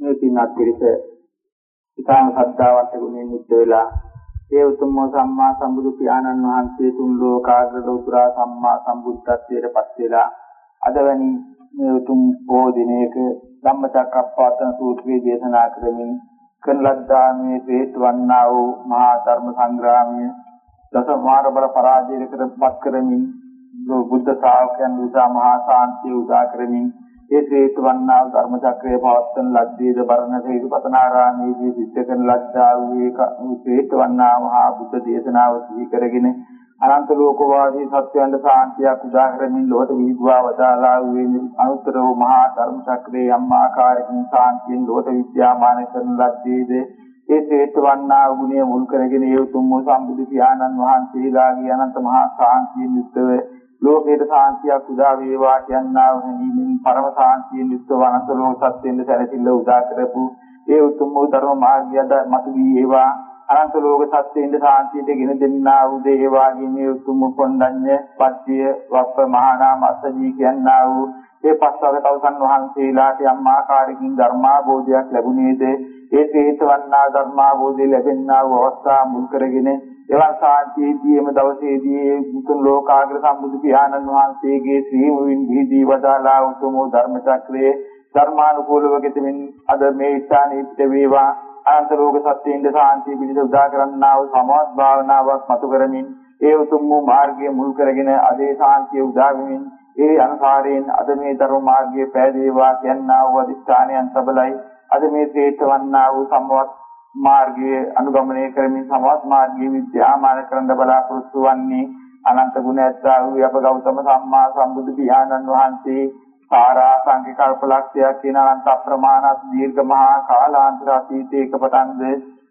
මේ පින්වත් පිරිස ඉතාම ශ්‍රද්ධාවන්ත ගුණයෙන් යුක්ත වෙලා ඒ උතුම් සම්මා සම්බුදු පියාණන් වහන්සේ තුන් ලෝකාග්‍ර ලෝතුරා සම්මා සම්බුද්ධත්වයට පත් වෙලා අද වැනි මේ උතුම් බොහෝ දිනයක ධම්මචක්කප්පවත්තන සූත්‍රයේ දේශනා කරමින් කරන ලද්දා මේ හේතු වන්නා වූ මහා ධර්ම සංග්‍රාමයේ දස මාර බල පරාජයකට පත් කරමින් බුද්ධ ශාවකයන් නිසා මහා ශාන්තිය උදා කරමින් ඒ හේතු වන්නා ධර්ම චක්‍රයේ පවත්වන ලද්දේද බරණ හේතුපතනාරාමේදී සිද්ධ කරන ලද්දා වූ ඒක හේතු වන්නා මහා බුද්ධ දේශනාව සිහි කරගෙන අනන්ත ලෝකවාදී සත්‍යයන්ට සාන්තියක් උදා කරමින් ලෝක විද්වා වදාලා වූ අනුත්තර වූ මහා ධර්ම චක්‍රයේ අම්මාකාරකින් සාන්තියෙන් ලෝක විද්‍යාමාන කරන ලද්දේද ඒ හේතුවන්නා ගුණය මුල් කරගෙන ඒ උතුම් වූ සම්බුදු පියාණන් වහන්සේලාගේ අනන්ත මහා සාන්තියෙන් යුක්තව ලෝකේට සාන්තියක් උදා වේවා කියනා වූ පරම සාන්තියෙන් යුක්තව අනන්ත ලෝක සත්‍යෙන්න සැලසිල්ල උදා කරපු ඒ උතුම් වූ ධර්ම මාර්ගයද මතු වී ඒවා අනන්ත ලෝක සත්‍යයෙන් සාන්තියට ගෙන දෙන්නා වූ දේවාගේ මේ උතුම් පොණ්ඩඤ්ඤ පත්‍ය වප්ප මහානාම අස්සජී කියනා වූ ඒ පස්වග තවසන් වහන්සේලාට යම් ආකාරකින් ධර්මාභෝධයක් ලැබුණේද? ඒ හේතවන්නා ධර්මාභෝධය ලැබෙන්නා වූ අවස්ථා මුල් කරගෙන එවන් සාන්තියේදීම දවසේදී මුතුන් ලෝකාග්‍ර සම්බුදු පියාණන් වහන්සේගේ ශ්‍රී මුවින් දීදී වදාලා උතුම් ධර්ම චක්‍රයේ ධර්මානුකූලව ගෙතමින් අද මේ ස්ථානයේ පිට වේවා. අනන්ත ලෝක සත්‍යයෙන් සාන්තිය පිණිස උදා කරන්නා වූ සමවත් භාවනාවක් මතු කරමින් ඒ උතුම් වූ මාර්ගය මුල් කරගෙන අදේ සාන්තිය උදා වෙමින් ඒ අනුසාරයෙන් අද මේ ධර්ම මාර්ගයේ පෑදේවා කියනා වූ අධිෂ්ඨානයන් සබලයි. අද මේ ශ්‍රේෂ්ඨවන්නා වූ සම්වත් මාර්ගයේ අනුගමනය කරමින් සමවත් මාර්ගයේ විද්‍යාමාන කරන්න බලාපොරොත්තු වන්නේ අනන්ත ගුණ ඇත්තා වූ අප ගෞතම සම්මා සම්බුදු පියාණන් වහන්සේ සාරා සංඛ්‍ය කල්පලක්ෂයක් කියන අනන්ත ප්‍රමාණත් දීර්ඝ මහා කාලාන්තර අතීතයක පටන්ද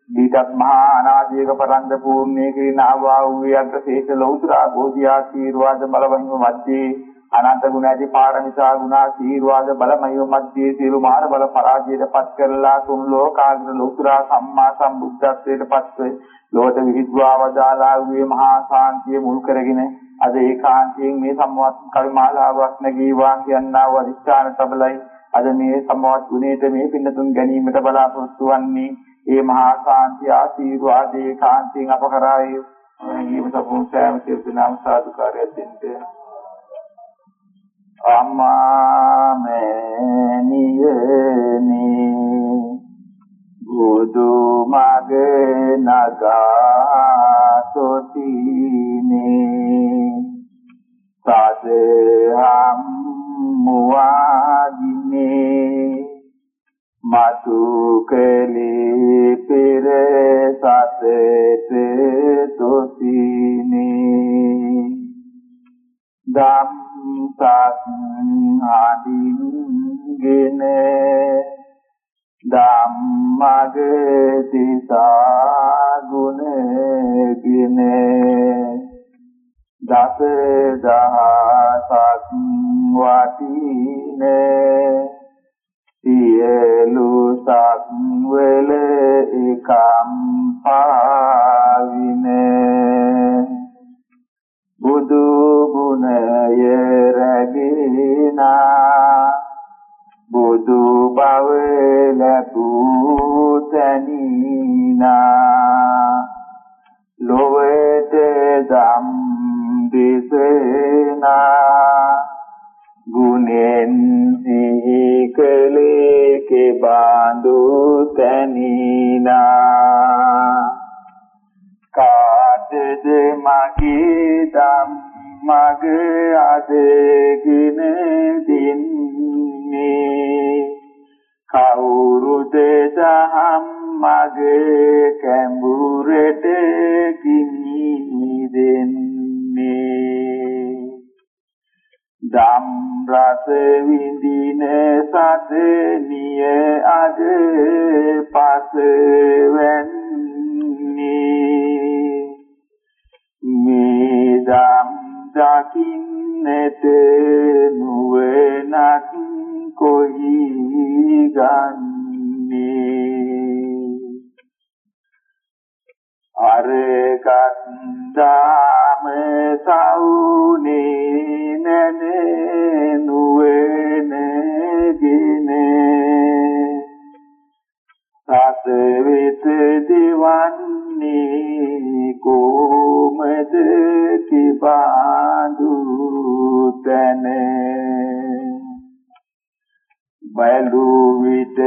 දීටත් මහා අනාදීක පරන්ද පූර්ණේ කිරින ආවා වූ යග්ග ශේෂ ලෞතුරා බෝධි ආශීර්වාද බලවහිම මැද්දේ අනන්ත ගුණ ඇති පාරමිතා ගුණ ආශීර්වාද බලමය මැද්දේ සියලු මාන බල පරාජයට පත් කරලා තුන් ලෝකාග්‍ර ලෞතුරා සම්මා සම්බුද්ධත්වයට පත්වේ ලෝක විහිදුවා වදාලා වූ මහා ශාන්තිය මුල් කරගෙන අද ඒකාන්තයෙන් මේ සම්මවත් කර්මාලාවක් නැගීවා කියනා වූ අධිෂ්ඨාන සබලයි අද මේ සම්මවත් ගුණයට මේ පින්නතුන් ගැනීමට බලාපොරොත්තු වන්නේ ඒ මහා ශාන්ති ආශීර්වාදේ කාන්තියෙන් අප කරායි ජීව සම්පූර්ණයම සියලුනාම සාදුකාරය දෙන්න. අම්මා මෑණියනි බුදු මගේ නගා සොතිනේ. සදහම් මුවාදිනේ මතු කලී පෙර සතට තොසිනේ දම් සත් ආදීගෙන ධම්මගේ තිසා ගුණගෙන දස දහසක් වටිනේ සියලු සක්වල එකම් පාවිනේ බුදු ගුණය රැගිනා. බුදු බව ලැබූ තනිනා. ලොවට දම් දේශනා ගුණෙන් සිහි කලේ කෙබඳු තනිනා. කාටද මගේ දම් මග අදගෙන දින්නේ. කවුරුද දහම් මග කැඹුරට කිනි දෙන්නේ දම් රස විඳින සතනිය අද පස වෙන්නේ මේ දම් දකින්නට නුවණක් කොහි ගන්නේ? අරගත් දාම සවුනේ නැනේ නුවණගෙන සතවිත දිවන්නේ කොමද කිබඳු තනේ? බලු විට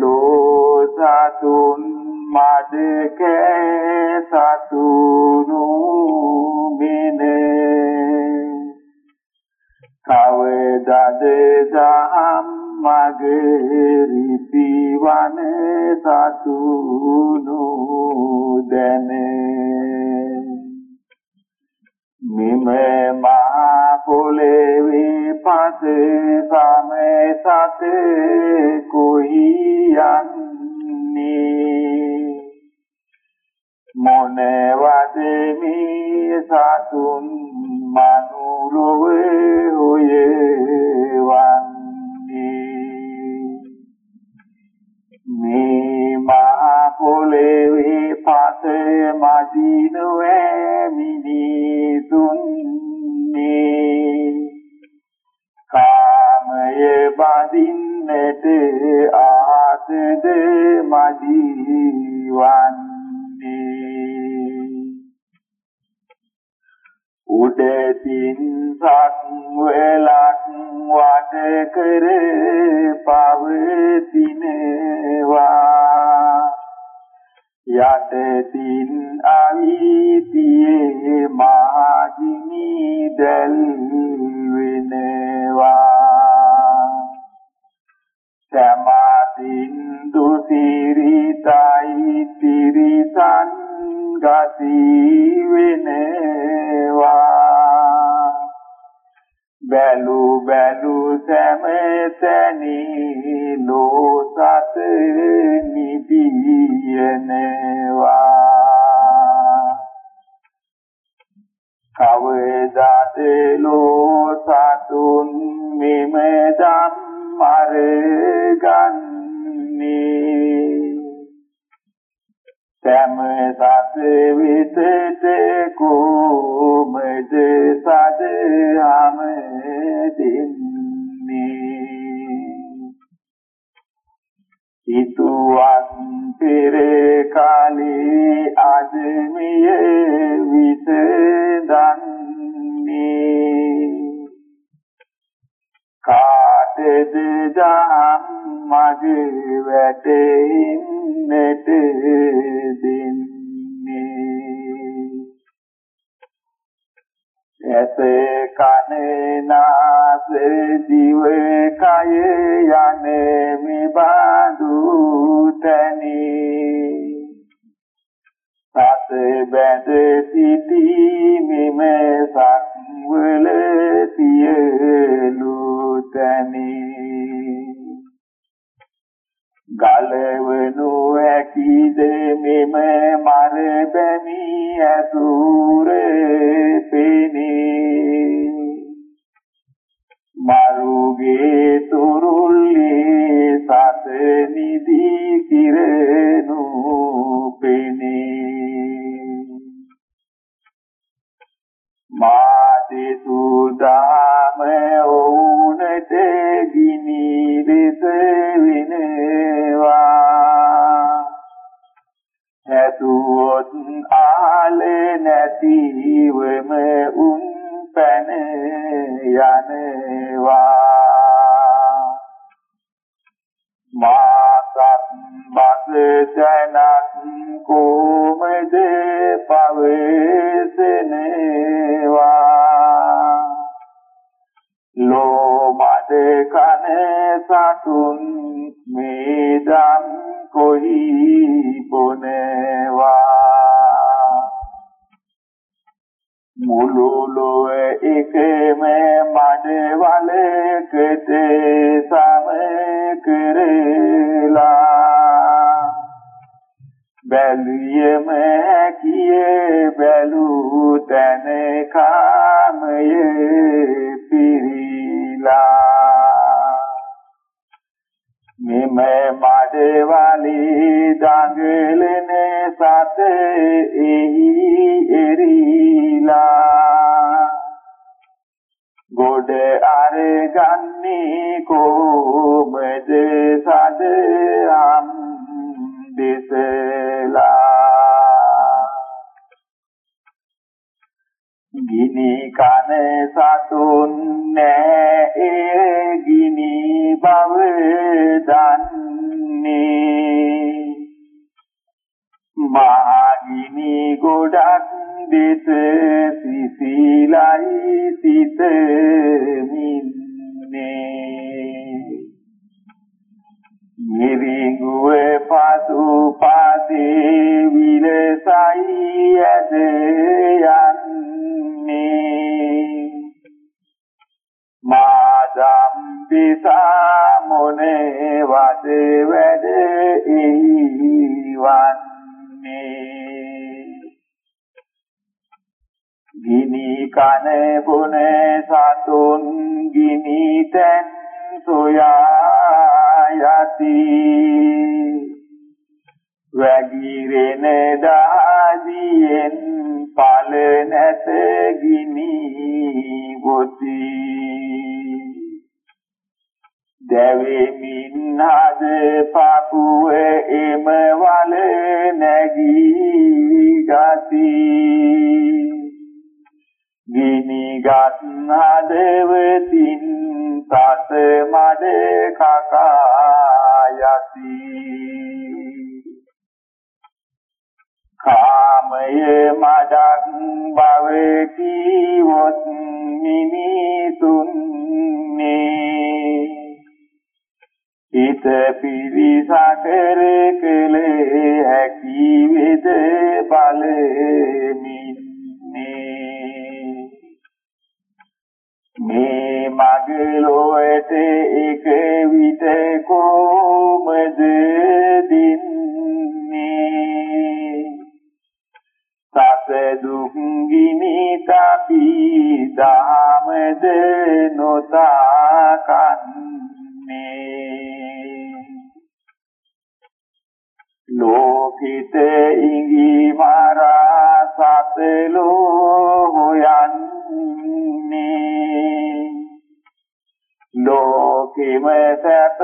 ලෝ සතුන් මදක සතුනු මිනේ. කවදද දහම් මගේ පිවන සතුනු දැනේ. මිම මා පොලේ විපස සම සත කුයි යන්නේ මොනවද මේ සතුන් මනුලොවේ හොයවන්නේ මදිනුවේ මිනිසුන් මේ. කාමය බඳින්නට ආසද මදිවන්නේ. උඩතින් සත් වෙලක් වට කර පවතිනවා. යටතින් අවීතියේ මාජිනි දැල් වෙනවා. සමාධින් දුසිරිතයි තිරිසන් ගති වෙනවා. බැලු බැලු සෑමතැනි ලෝසත නිදියනවා. කවදාද ලෝසතුන් මෙමෙදම් අරගන්නේ? සෑම සත විතට කොමද සදහම දෙන්නේ හිතුවන් පෙර කාලේ අදමිය විසඳන්නේ. කාටද දහම් මගේ වැටෙන්නට දෙන්නේ? ඇස කන නාස දිව කය යන මිබඳු තනි. සත බැඳ සිටි මෙම සක්වල සියලු තනි. ගලවනු හැකිද මෙම මර බැමි ඇතුර පෙනේ. මරුගේ එම වල නැගී ගති. ගිනිගත් හදවතින් සත මඩ කකා යති. කාමය මඩක් බව කීවොත් මිනිසුන්නේ හිත පිරිසකර කලේ හැකි වෙද බලමින්නේ මේ මගලොවට එක විට කොමද දින්නේ? සස දුක් ගිනි තපි දාමද නොතාකන්නේ ලෝකිත ඉඟි මරා සතලෝ හොයන්නේ. ලෝකෙම සැප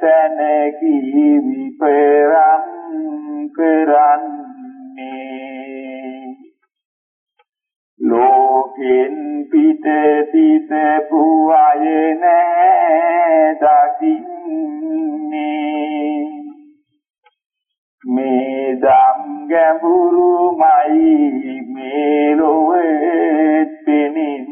තැන කී විපරම් කරන්නේ. ලෝකෙන් පිට සිත පුවය නැ දකින්නේ. මේ දම් ගැඹුරුමයි මේ ලොවේ පෙනෙන්නේ.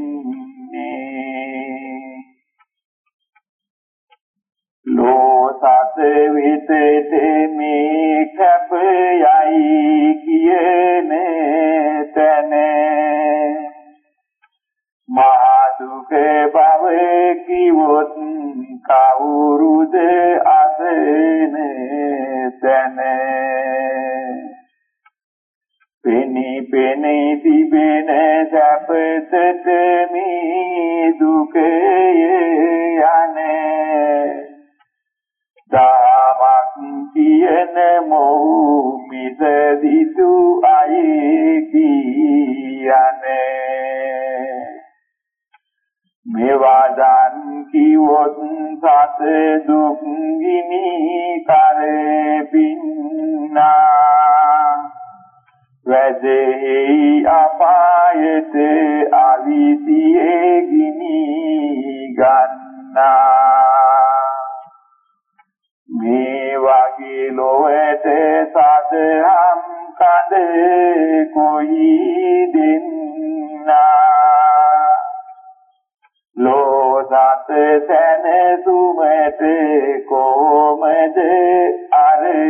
ලෝසත විතේ මේ කැප යයි කියන තැන. මා දුක බව කිවොත් කවුරුද අසන තැන පෙනි පෙනි තිබෙන සැපසට මේ දුකේ යන්නේ දාමක් කියන මොහු මිද දිතු අය කියන්නේ මේවාදන් කිවොත් සත දුක් ගිනි කරපින්නා වැදෙහි අපායට අවිසියේ ගිනි ගන්නා. මේ වගේ ලොවට සදහම් කඳ කොයි සැනසුමට කොමද අරගන්නා?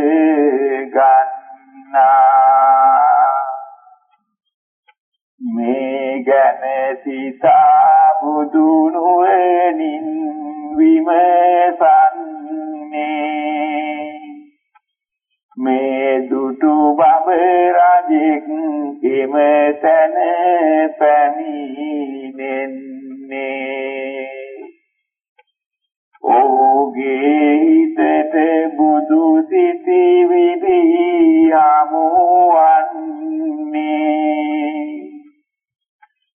මේ ගැන සිතා බුදු නුවණින් විමසන්නේ. මේ දුටු බඹ රජෙක් එම තැන පැමිණෙන්නේ. ඔහුගේ හිතට බුදු සිතිවිලි හමුවන්නේ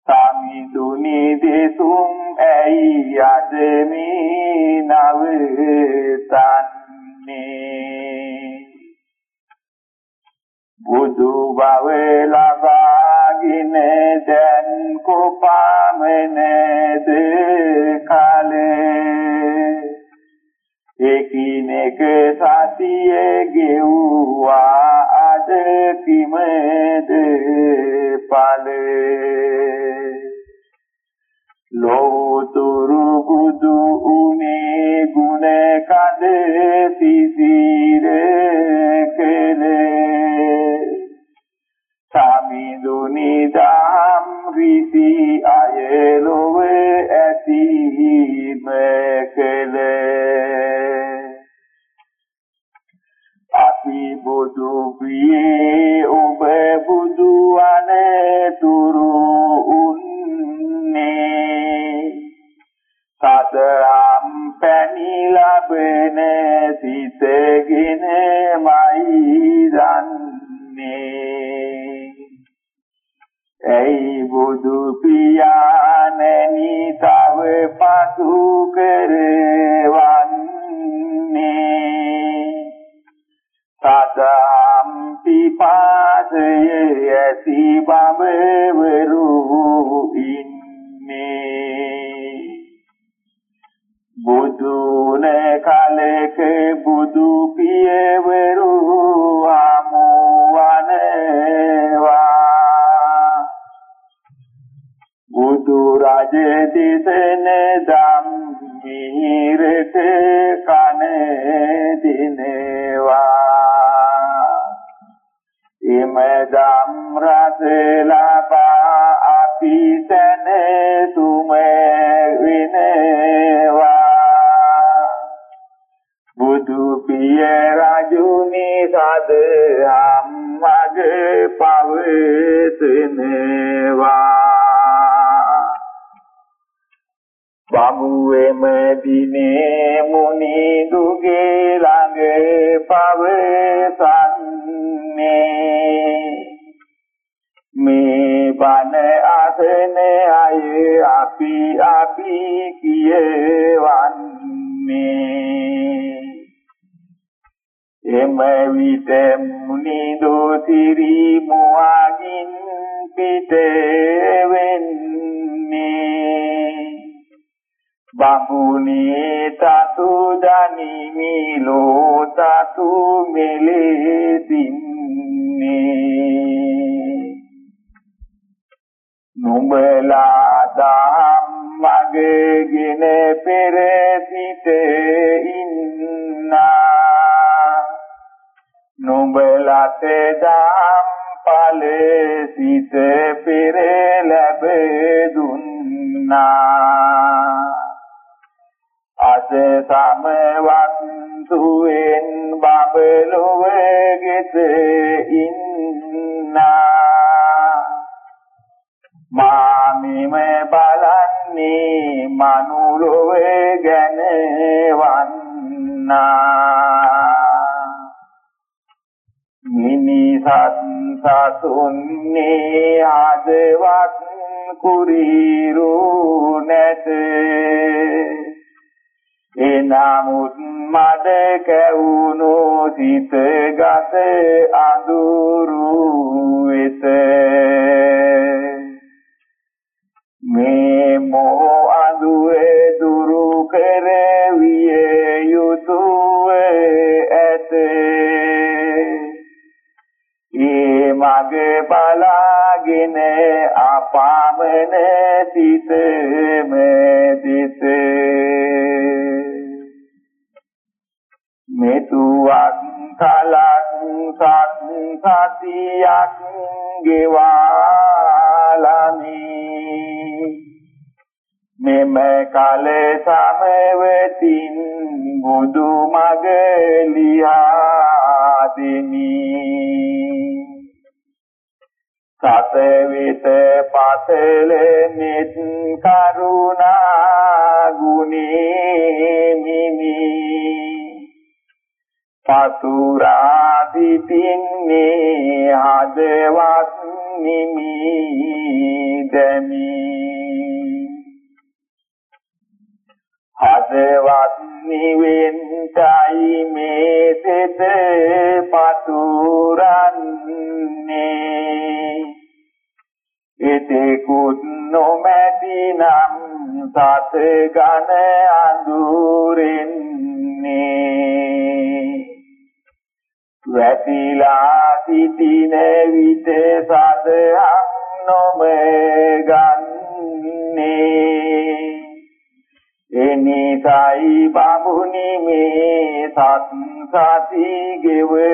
සමිඳුනි දෙසුම් ඇයි අද මේ නවතන්නේ? බුදු බව ලබාගෙන දැන් කොපමණද කාලේ? එක් මේක සතියේ ගෙව්වා අද කිමද ඵලේ? ලෝතුරු බුදු උනේ ගුණ කඳ සිසිර කලේ සමිඳුනි දම් රිසි අයලොව ඇතිම කලේ අපි බුදු පියේ ඔබ බුදු අනතුරු උන්නේ. සතරම් පැණි ලබන සිතගෙන මයි දන්නේ ඇයි බුදු පියාණනි තව පසු කරවන්නේ? සදම් පිපාසයේ ඇසි බඹවරු ඉන්නේ. බුදුන කලක බුදු බුදු රජ දිසන දම් මිහිරට කන දිනවා. එම දම් රස ලබා අපි සැන පතුරා දිතින්නේ හදවත් නිමි දෙමි. හදවත් නිවෙන්ටයි මේ සිත පතුරන්නේ. එතෙකුත් නොමැති නම් සත ගන අඳුරෙන්නේ. වැටිලා සිටින විට සදහම් නොම ගන්නේ එනිසයි බඹුනි මේ සත් සති ගෙවවන්නේ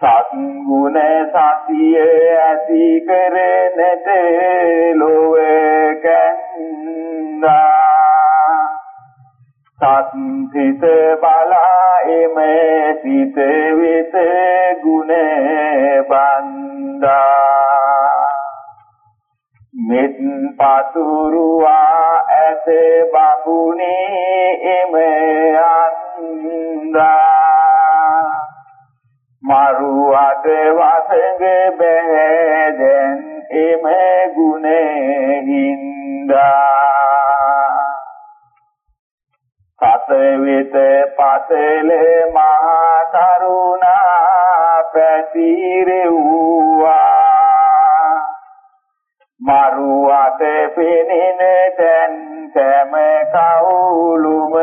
සත්ගුණ සතිය ඇති කරනට ලොව කන්දා සත්සිත බලා එම සිත වෙත ගුණ බන්දා. මෙත් පතුරුවා ඇත බඹුනේ එම අන්දා. මරුවට වසඟ බෑ දැන් එම ගුණෙහිඳා සත වෙත පතල මහා කරුණා පැතිරෙව්වා. මරුවට පෙනෙන තැන් සෑම කවුළුම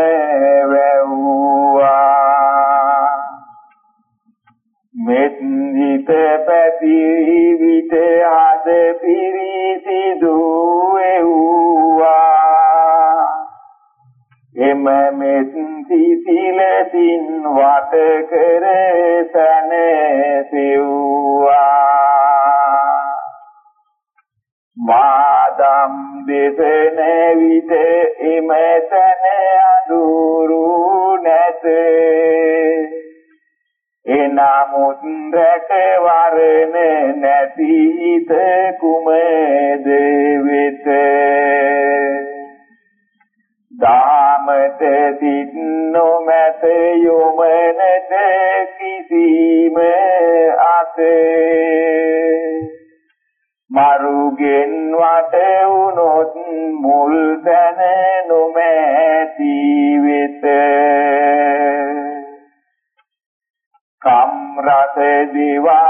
වැව්වා. මෙත් හිත පැතිරි විට ආද පිරිසිදු එම මෙත් සිසිලසින් වට කර සැනසෙව්වා. මාදම් දෙසන විට එම තන අඳුරු නැත. එනමුත් රැකවරණ නැති හිත කුමද වෙත? දාමත සිත් නොමැත යොමනට කිසිම අතේ මරුගෙන් වට වුනොත් මුල් තැන නොමැති වෙත. කම් රස දිවා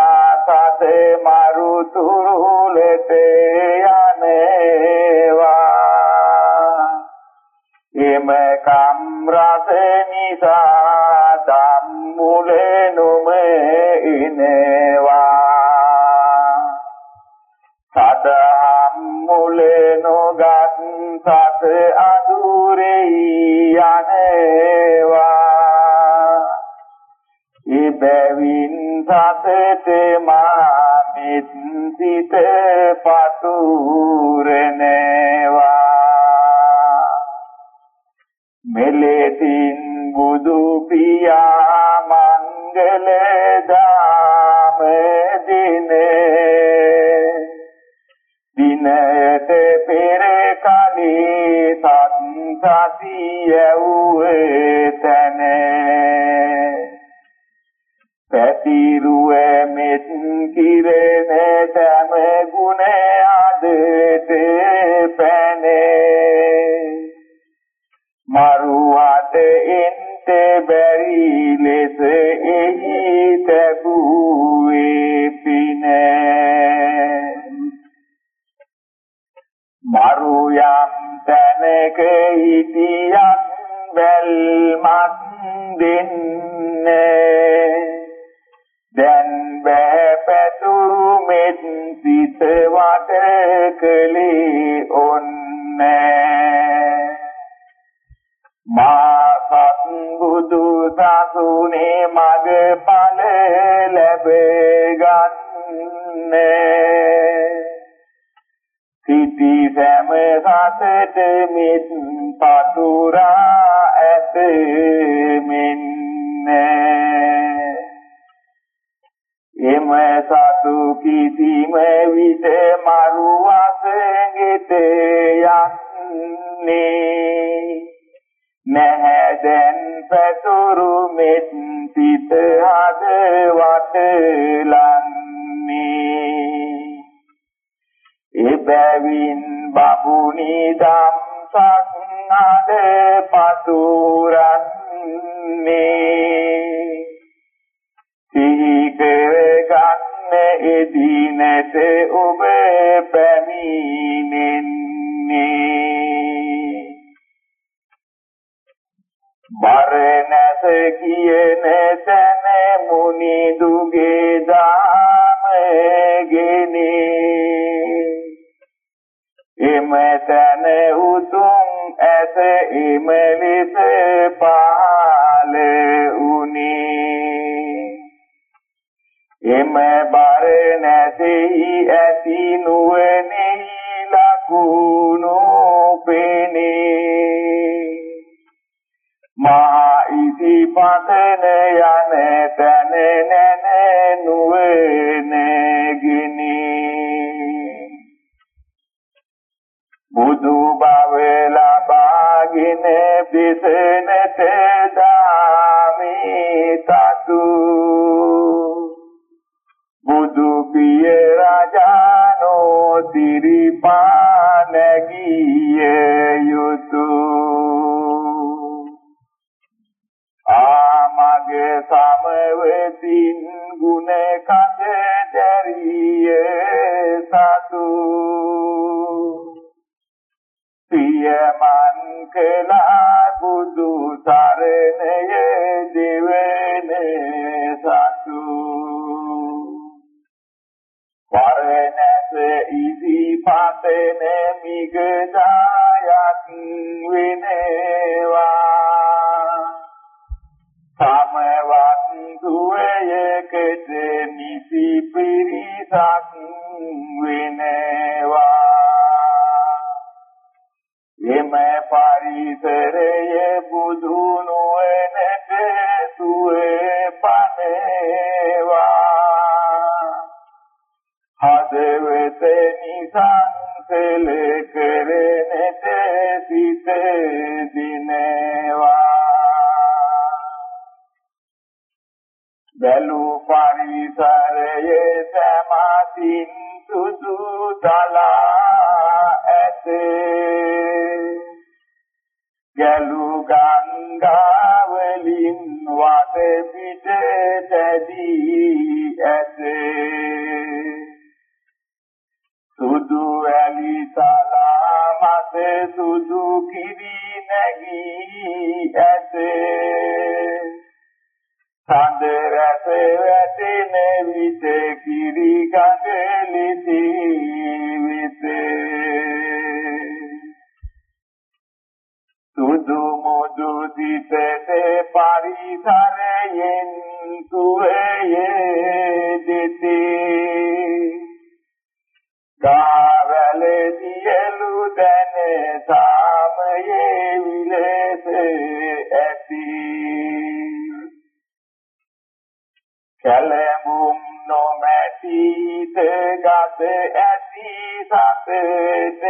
ඇති සතට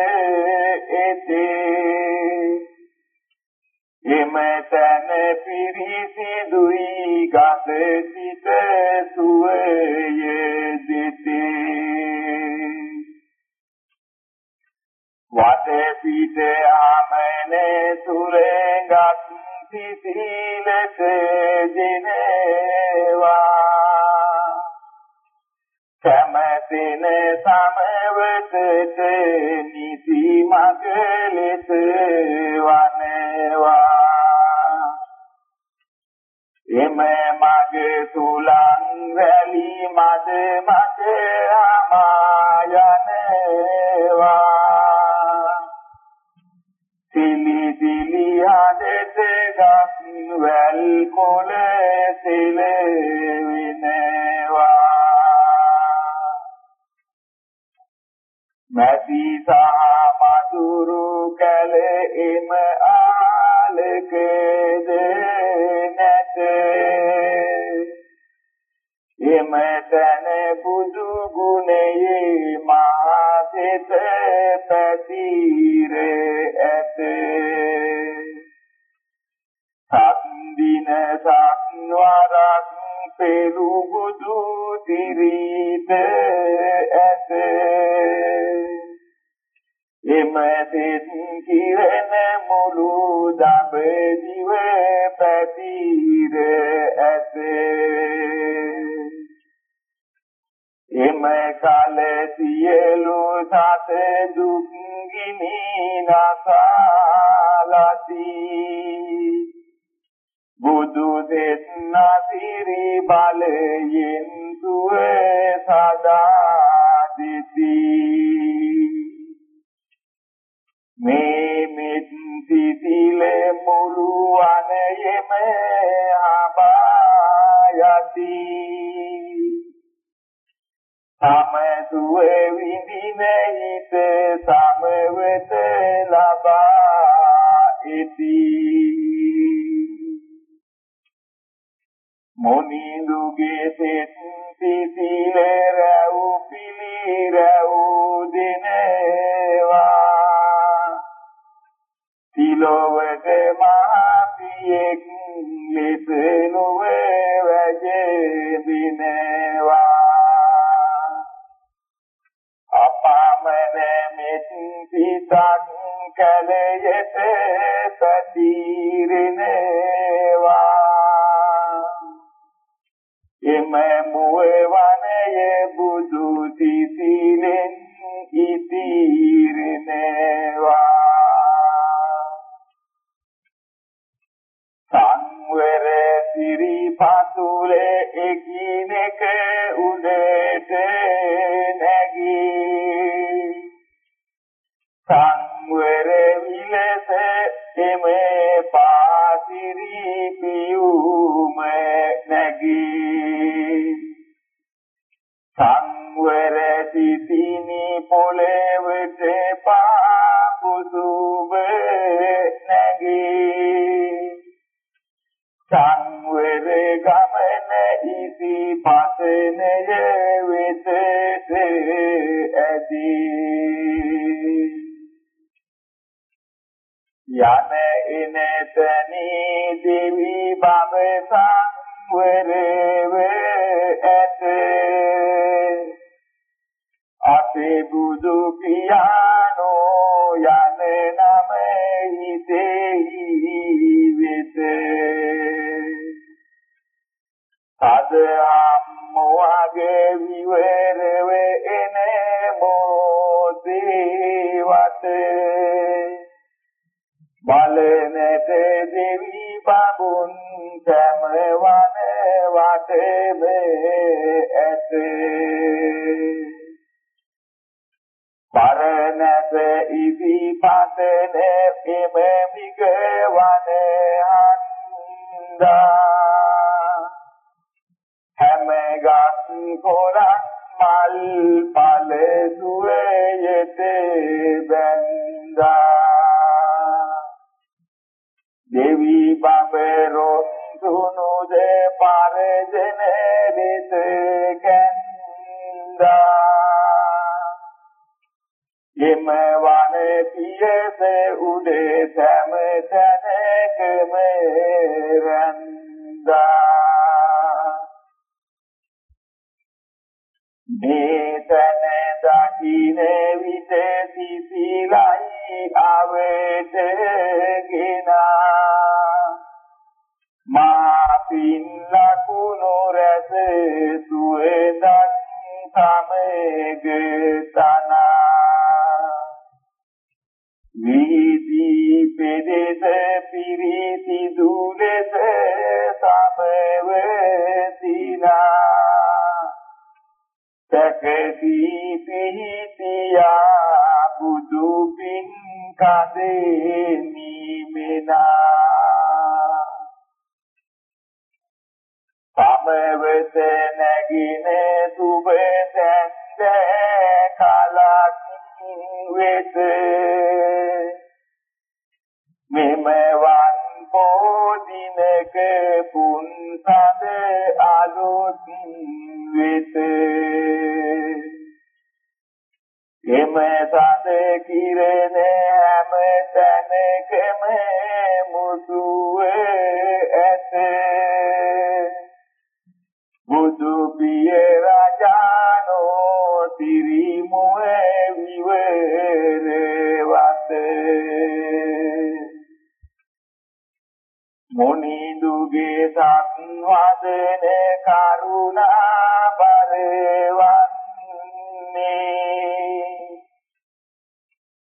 එතේ. එමෙතන පිරිසිදුයි ගත සිත සුවයේ දිතේ වත පිට ආමනේ සුරේගත් සිසිලට දිනේවා. කැමැතින සමවතට නිසි මග ලෙස වනේවා. එම මග සුලං වැලි මද මද අමායනේවා සිලි සිලි හදෙත ගස් වැල් කොළ සිලෙවිනවා මැසි සහ මధుරු කල එම ආලකද නැත එමෙතන බුදු ගුණයේ මහා සිත පැතිර ඇත. සම්දින සත්වරක් පෙරු බුදු දිරිත ඇත. එමෙතෙන් කිරණ මුළු දඹදිව පැතිර ඇත. එම කල සියලු සත දුක් ගිනි නසාලති බුදු දෙත් නසිරි බලයෙන් සුවේ සදා දිති. මේ මෙත් සිතිලේ මුළු අනයෙම අබායති සමසුවේ විඳින හිත සමවත ලබා ඉති මොනිඳුගේ සෙත් සිසිලේ රැව් පිලි රැව් දිනවා. සිලොවට මහපියෙක් ලෙස නොවේ වැජෙබිනවා අපමණ මෙත් සිතක් කලයට පැතිරෙනවා එම මුවේ වනයේ බුදු සිසිලෙන් ඉතිරෙනවා. සංවර සිරි පතුලේ එකිනෙක උඩට පොළවට පාපුසුබ නැගී. සංවර ගමන ඉසි පසනය වෙතට ඇදී. යන එන තනී දෙවි බඹ සංවරව ඇත. අපේ බුදු පියානෝ යන නම හිතෙහි වෙත. අද අම්මෝගේ විවරව එන මොතේ වතේ බලනට දෙවි බබුන් සමවන වටම ඇත. පරණත ඉදි පතන එම මිග වන හන්දා හැම ගස් කොරක් මල් පල සුවයට බැන්දා දෙවි බඹරොන් සුනුද පරදන දෙත කන්දා එම වන පියස උඩ සෑම තැනකම රන්දා මේතන දකින විට සිසිලයි අවට ගෙනා. මා පින් ලකුණු රැස සුවඳක් සමග තනා. වීදී පෙදෙස පිරිති දුලෙස සමවතිනා සැකසී පිහිටියා බුදු පින් කදේ නිමෙනා. සමවත නැගින සුබ සැන්ද කලක් වෙත මෙම වන් පෝදිනක පුන් සද අලුත් වෙත. එම සද කිරණ හැම තැනකම මුසුව ඇත. බුදු පිය මොනිදුගේ සත්වදන කරුණා බරවන්නේ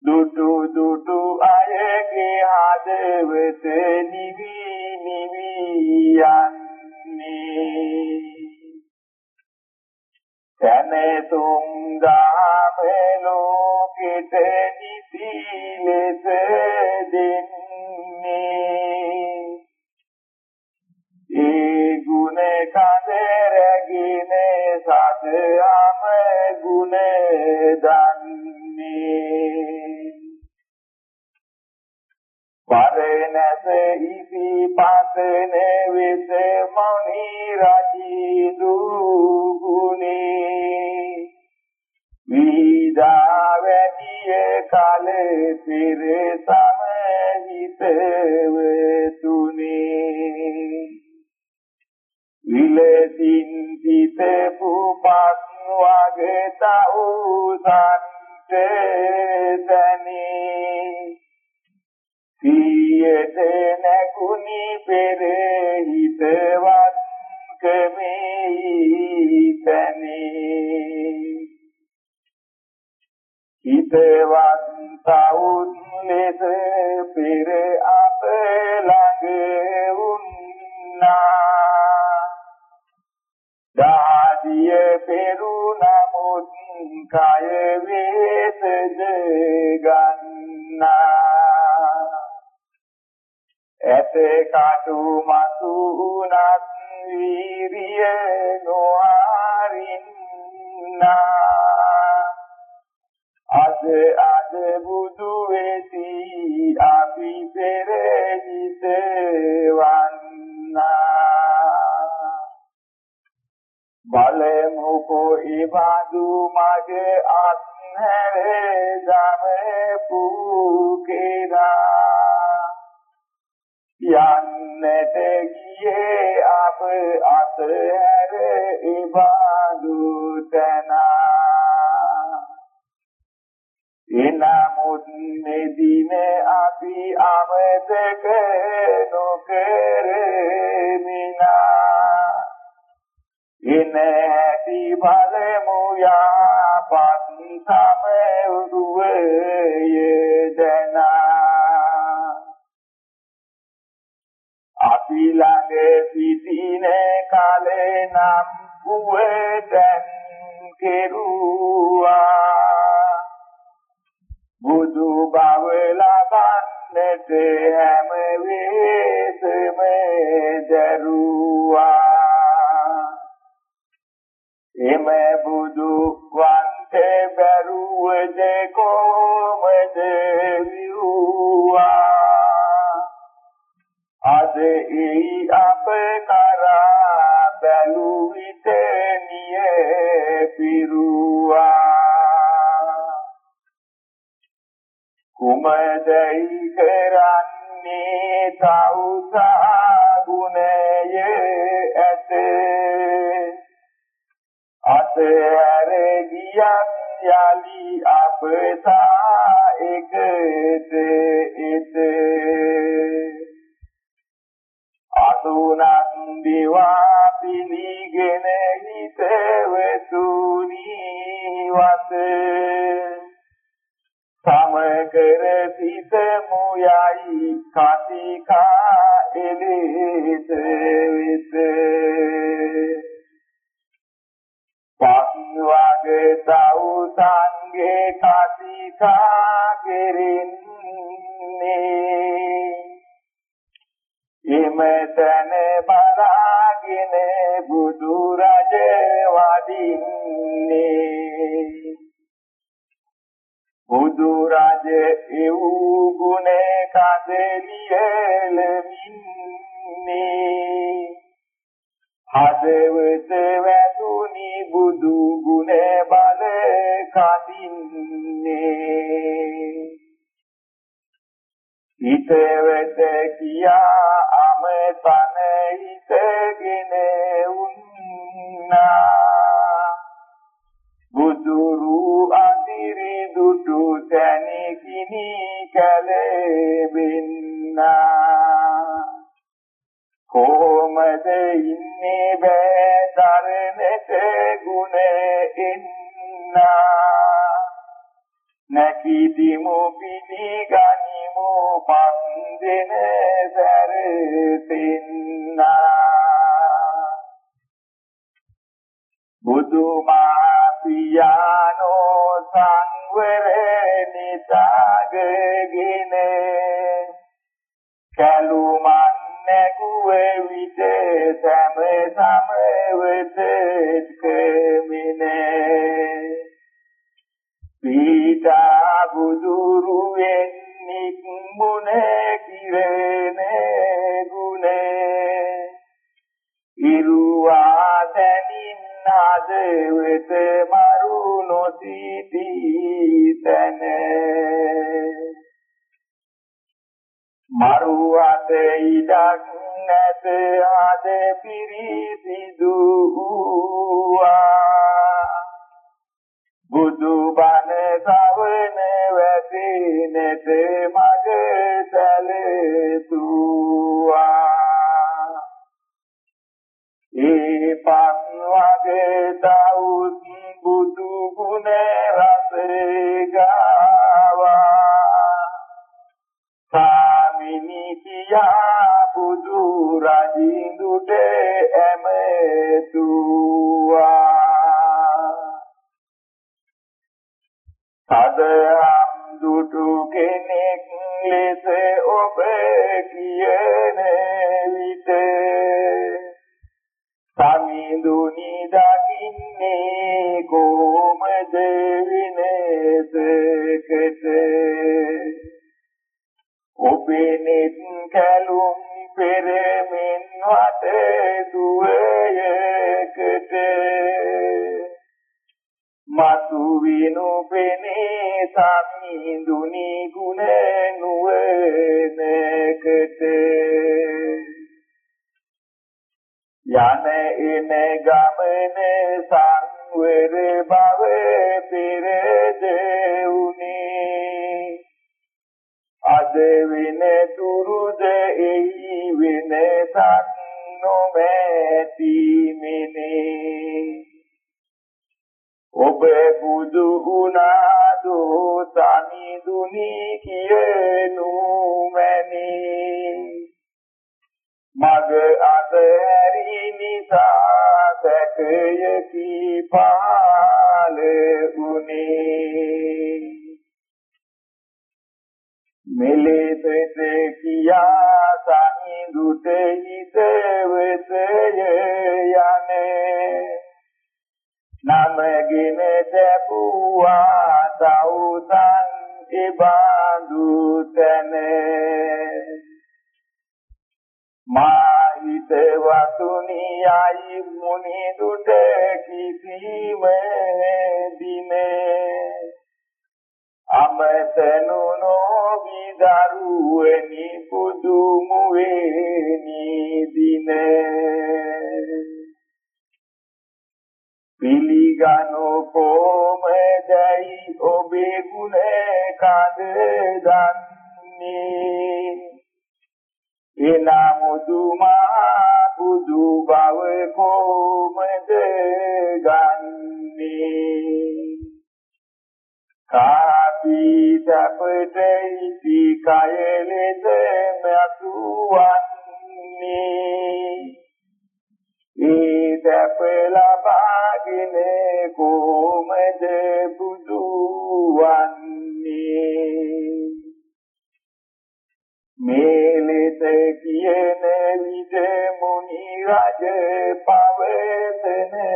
දුටු දුටු අයගේ හදවත නිවි නිවි යන්නේ. තනතුම් දාම ලෝකෙට නිසි ලෙස දෙන්නේ සදයම ගුණ දන්නේ පරණස ඉසි පතන වෙත මොනි රජී දුගුනේ විදා වැඩිය කල පෙර සමහිත වතුනේ විලසින් සිත පුපත් වගේ තවුසන්ට දනේ සියයට නැගුණි පෙර හිතවත් කමේ තනේ. හිතවත් තවුන් ලෙස පෙර අප ළඟ වුණා දාදිය පෙරුණමුත් කය වේසද ගන්නා. ඇත කටු මතු උනත් වීරිය නොහරින්නා. අද අද බුදු බලමු කොයි බඳු මගේ අත්හැර දමපු කෙනා යන්නට ගියේ අප අතහැර ඉබඳු තනා. එනමුත් මෙදින අපි අමතක නොකරමිනා. එන ඇති බලමු යාපත් සම උදුවයදනා අපි ළඟ සිටින කාලේ නම් උවදන් කෙරුවා. බුදු බව ලබන්නට හැම වේසම දරුවා. එම බුදු වන්ත බැරුවද කොමද විවුවා? අද ඒ අප කරා බැලු විට නිය පිරුවා කුමදයි කරන්නේ තවුසා ගුණය ඇත. අතහැර ගියත් යලි අප සා එකට එත. අසුනක් දිවා පිළිගෙන හිතවතුනි වත. සමකර සිත මුයයි කතිකා එලෙස වෙත. පස්වගේ තවුසන්ගේ කතිකා කෙරෙන්නේ. එමෙතන බලාගෙන බුදු රජ වඩින්නේ. බුදු රජ එව් ගුණ කදලියලමින්නේ. හදවත යන එන ගමන සංවර බව පෙරදෙවුනේ. අද වෙන තුරුද එයි වෙනසක් නොමැති මිනේ ඔබ බුදු වුණාදෝ සමිඳුනි කියනු මැනේ මග අතහැරි නිසා සැකයකි පාල උනේ මෙලෙසට කියා සමිඳුට හිතවතය යන්නේ නමගෙන දැපුවා සෞසන් ඉබඳු තැනේ. මාහිත වතුනි ආයි මුනි දුට කිසිම දිනේ. අමතනු නොවි දරුවනි පුදුමු වේනි දිනේ. පිළිගනු කොමදයි ඔබේ ගුණ කඳ දන්නේ එනමුදුමා බුදු බව කොමද ගන්නේ? කාපි සපට ඉති කය ලෙස මතුවන්නේ. ඒ සැප ලබාගෙන කොමද බුදු වන්නේ? මේ ලෙස කියන විද මුනි රජ පවසනවා?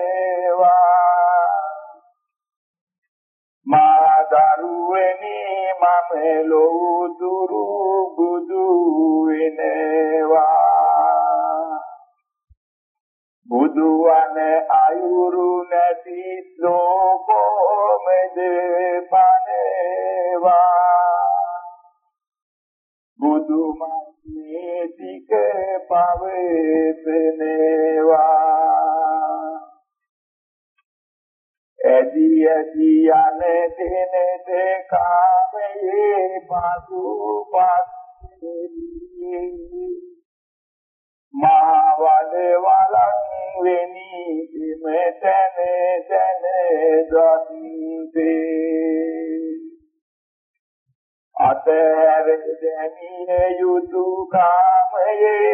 මා දරුවනි මම ලෝතුරු බුදු වෙනවා. බුදු වන අයුරු නැති ලෝකෝමද පනවා. බුදු මන්නේ තික පවේතනවා ඇදි ඇදි යන දෙනට කාමයේ පසු පස්සේ මාවද වලක් වෙනි මෙතන තන දොත්තේ දැමිය යුතු කාමයේ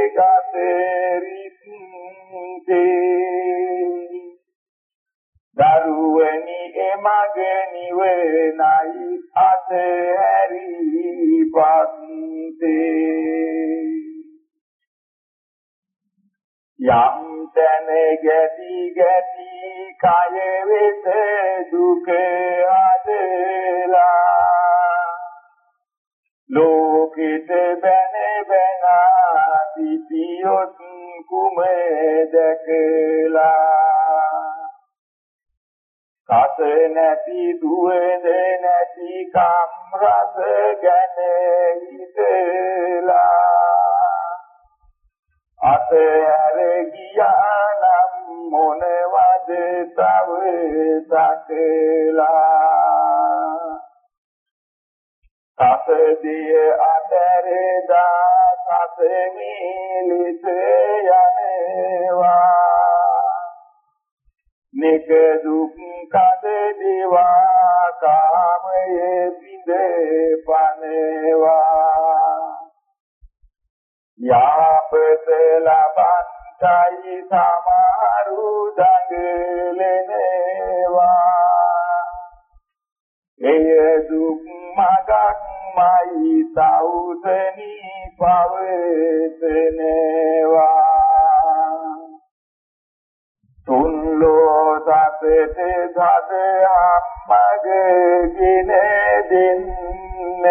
සසදිය අතරදා සසමීලිත යනවා නික දුක් කද දිවා කාමයේ පිඳ පනවා යාපත ලබන්තයි සමහරු දඟලනවා මයි සෞතනි පවතනවා. තුන් ලෝසතට සද අම්මගගෙන දෙන්නේ.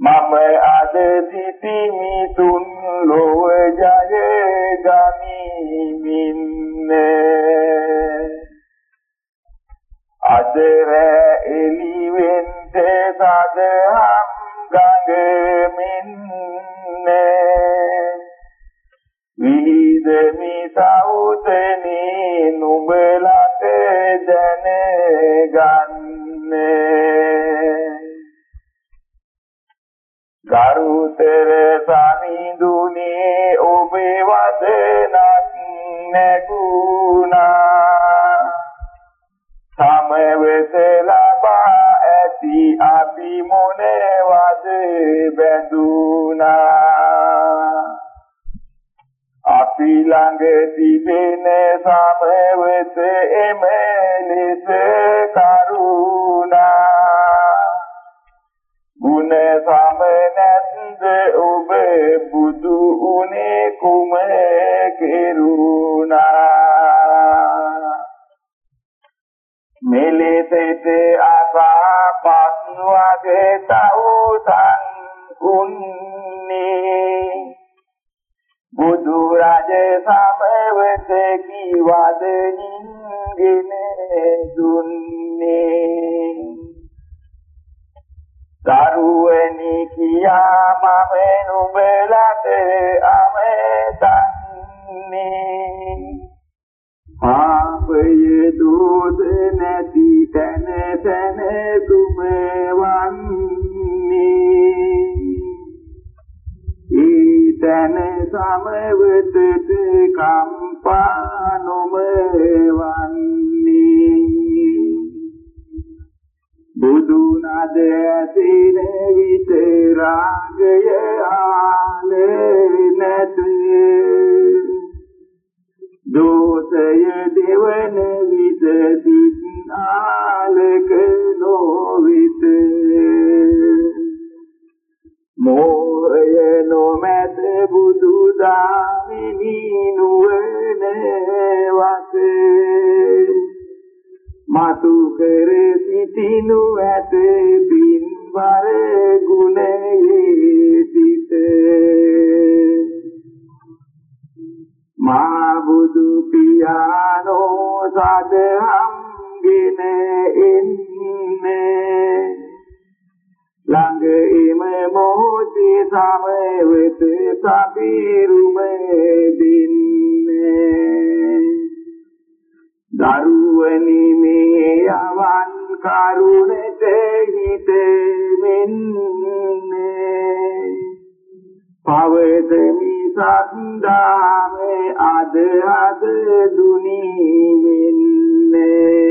මම අද සිටිමි තුන් ලෝව ජය ගනිමින්නේ. අදර ගරුතර සමිඳුනේ ඔබේ වදනක් නැගුණා අපි මොනවද බැඳුනා. අපි ළඟ තිබෙන සමවත එම ලෙස කරුණා. ගුණ සම නැත්ද ඔබ බුදු උනේ කුම කෙරුණා? මෙලෙසට අපාපස් වගේ තවුසන් උන්නේ බුදු රජ සමවත කිවද නින්ගෙන දුන්නේ දරුවනි කියා මම නුඹලට අමතන්නේ පාපය දෝෂ නැති තැන තැන තුම වන්නේ. ඊතන සමවතට කම්පා නොම වන්නේ. බුදු නද ඇසින විට රාගය ආල නැත. දෝෂය දෙවන විට සිත් ආලක නොවිත. මෝහය නොමැත බුදු දාමිනි නුවණ වතේ මතු කර සිටිනු ඇත බින්වර ගුණයේ සිට. මා බුදු පියානෝ සදහම්ගෙන එන්නේ ළඟ එම මොහොතේ සමවත සපිරුම දින්නේ. දරුවනි මේ යවන් කරුණට හිත මෙන්නේ. පවදමි සද්දාම අද අද දුනි මෙන්නේ.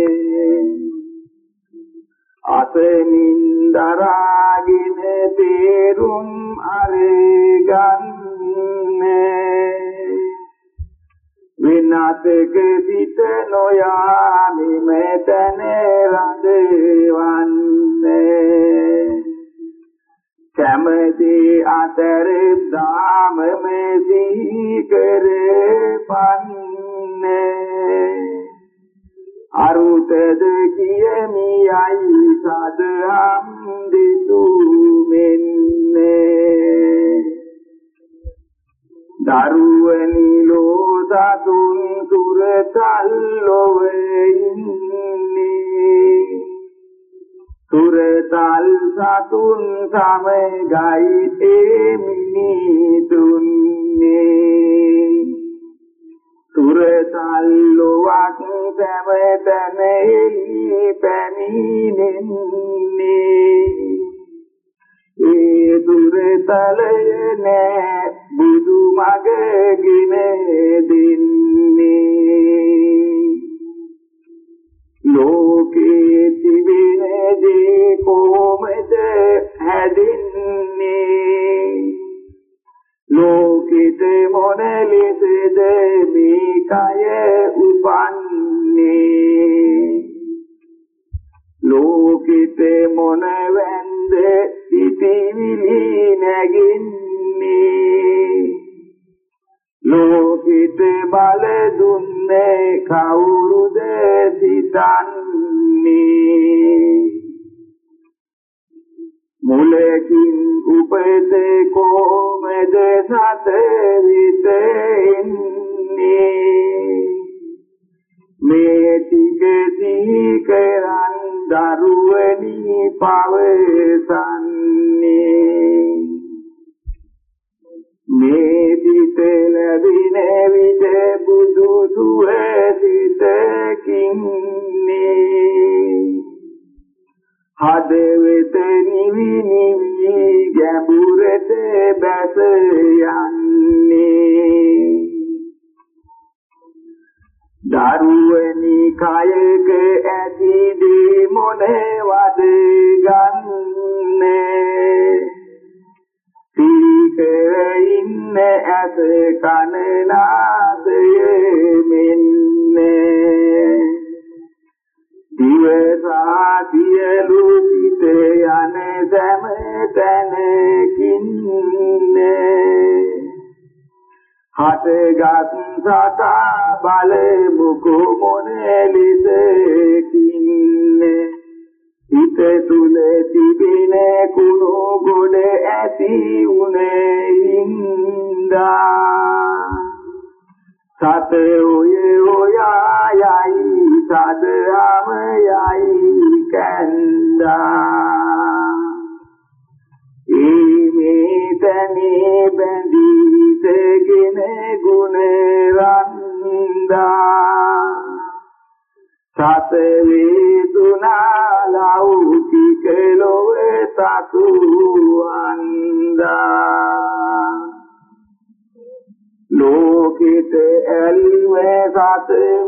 අතමින් දරාගෙන තේරුම් අරගන්නේ. විනාතක සිට නොයා මෙතන රඳවන්නේ. සෑමදී අතර දාම මෙදී කර පන්නේ. අරුතද කියමියයි සදහම් දිසු මෙන්නේ. දරුවනි ලෝසතුන් සුරතල් ලොවේ ඉන්නේ. සුරතල් සතුන් සමගයි ඒ මිනිදුන්නේ. සුරතල් ලොවක් සැමතන එලි පැමිණෙන්නේ ඒ දුරතලය නෑ බුදු මගගෙන දෙන්නේ ලෝකේ තිබෙන දේ කොහොමද හැදෙන්නේ ලෝකෙත මොන ලෙසද මේ කය උපන්නේ. ලෝකෙත මොන වැන්ද ඉතිවිලි නැගින්නේ. ලෝකෙත බල දුන්නේ කවුරුද සිතන්නේ? මුලකින් උපතේ කොමද සත විත එන්නේ මේ ටික දීකරන් දරුවනි පවසන්නේ මේ පිට ලැබින විට බුදු සුවසිතකින්නේ හදවත නිවි නිවි ගැඹුරට බැස යන්නේ දරුවනි කයක ඇති දේ මොනවද ගන්නේ? සීකර ඉන්න ඇස කන නාසය මෙන්නේ. දිවසා සියලු සිත යන සෑම තැනකින්නේ. හටගත් සතා බලමුකු මොනෙලිසකින්නේ හිත තුල තිබෙන කුණු ගොඩ ඇති උනේ ඉඳා සත ඔය ඔයා යයි සදහම යයි කන්දා ඊමේතනේ බැඳී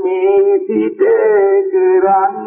මේ සිට කරන්නේ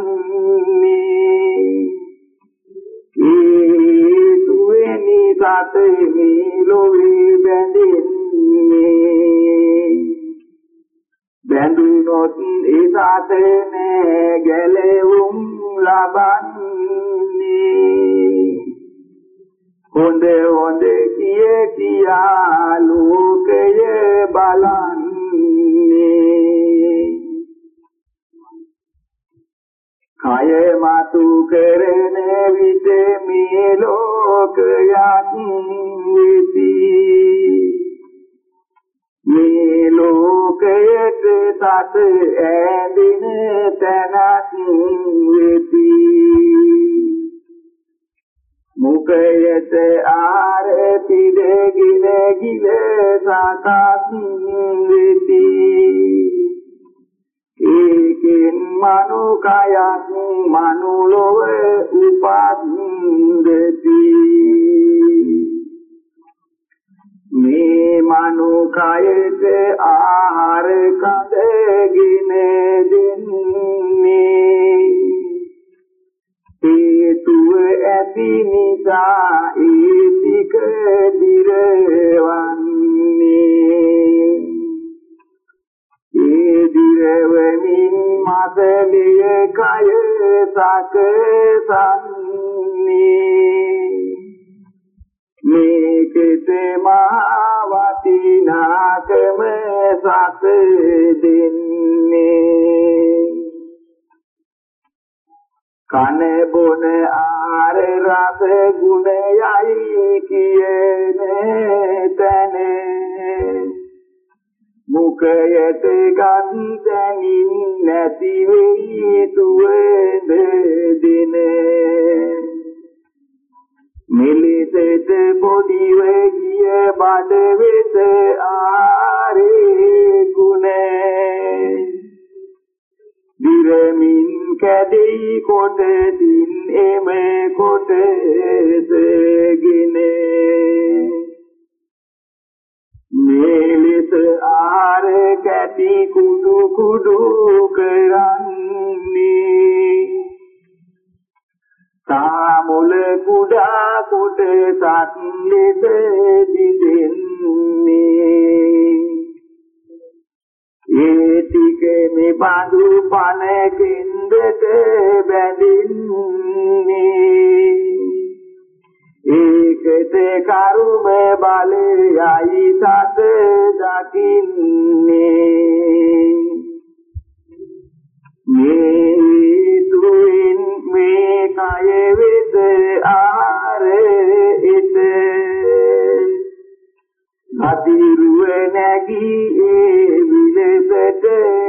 කුඩු කරන්නේ සාමුල කුඩා කුඩ සත් ලෙස දිදෙන්නේ ඒ ටික මේ බඳු පනකින්දට බැඳින්නේ. ඒකත කරුම බලයයි සත දකින්නේ. මේ තුෙන් මේ කය වෙත ආරෙත අදිරුව නැගී ඒ විලසට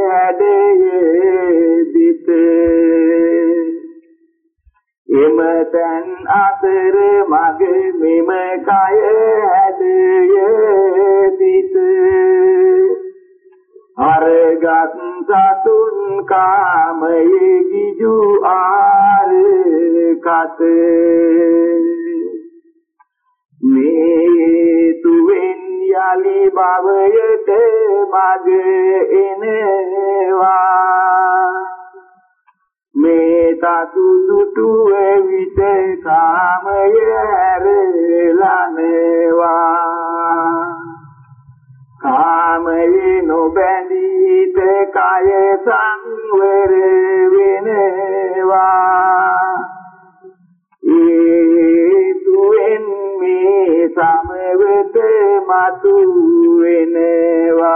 හැඩයේ දිත. එම තන් අතර මගේ මෙම කය හැඩයේ දිත. අරගත් සතුන් කාමයේ ගිජු ආර කත මේ තුෙන් යලි භවයට මග එනවා. මේ තතු දුටු විට කාමය හැරලනවා කාමයේ නොබැඳීත කය සංවර වෙනවා ඒ තුෙන් මේ සමවත මතු වෙනවා.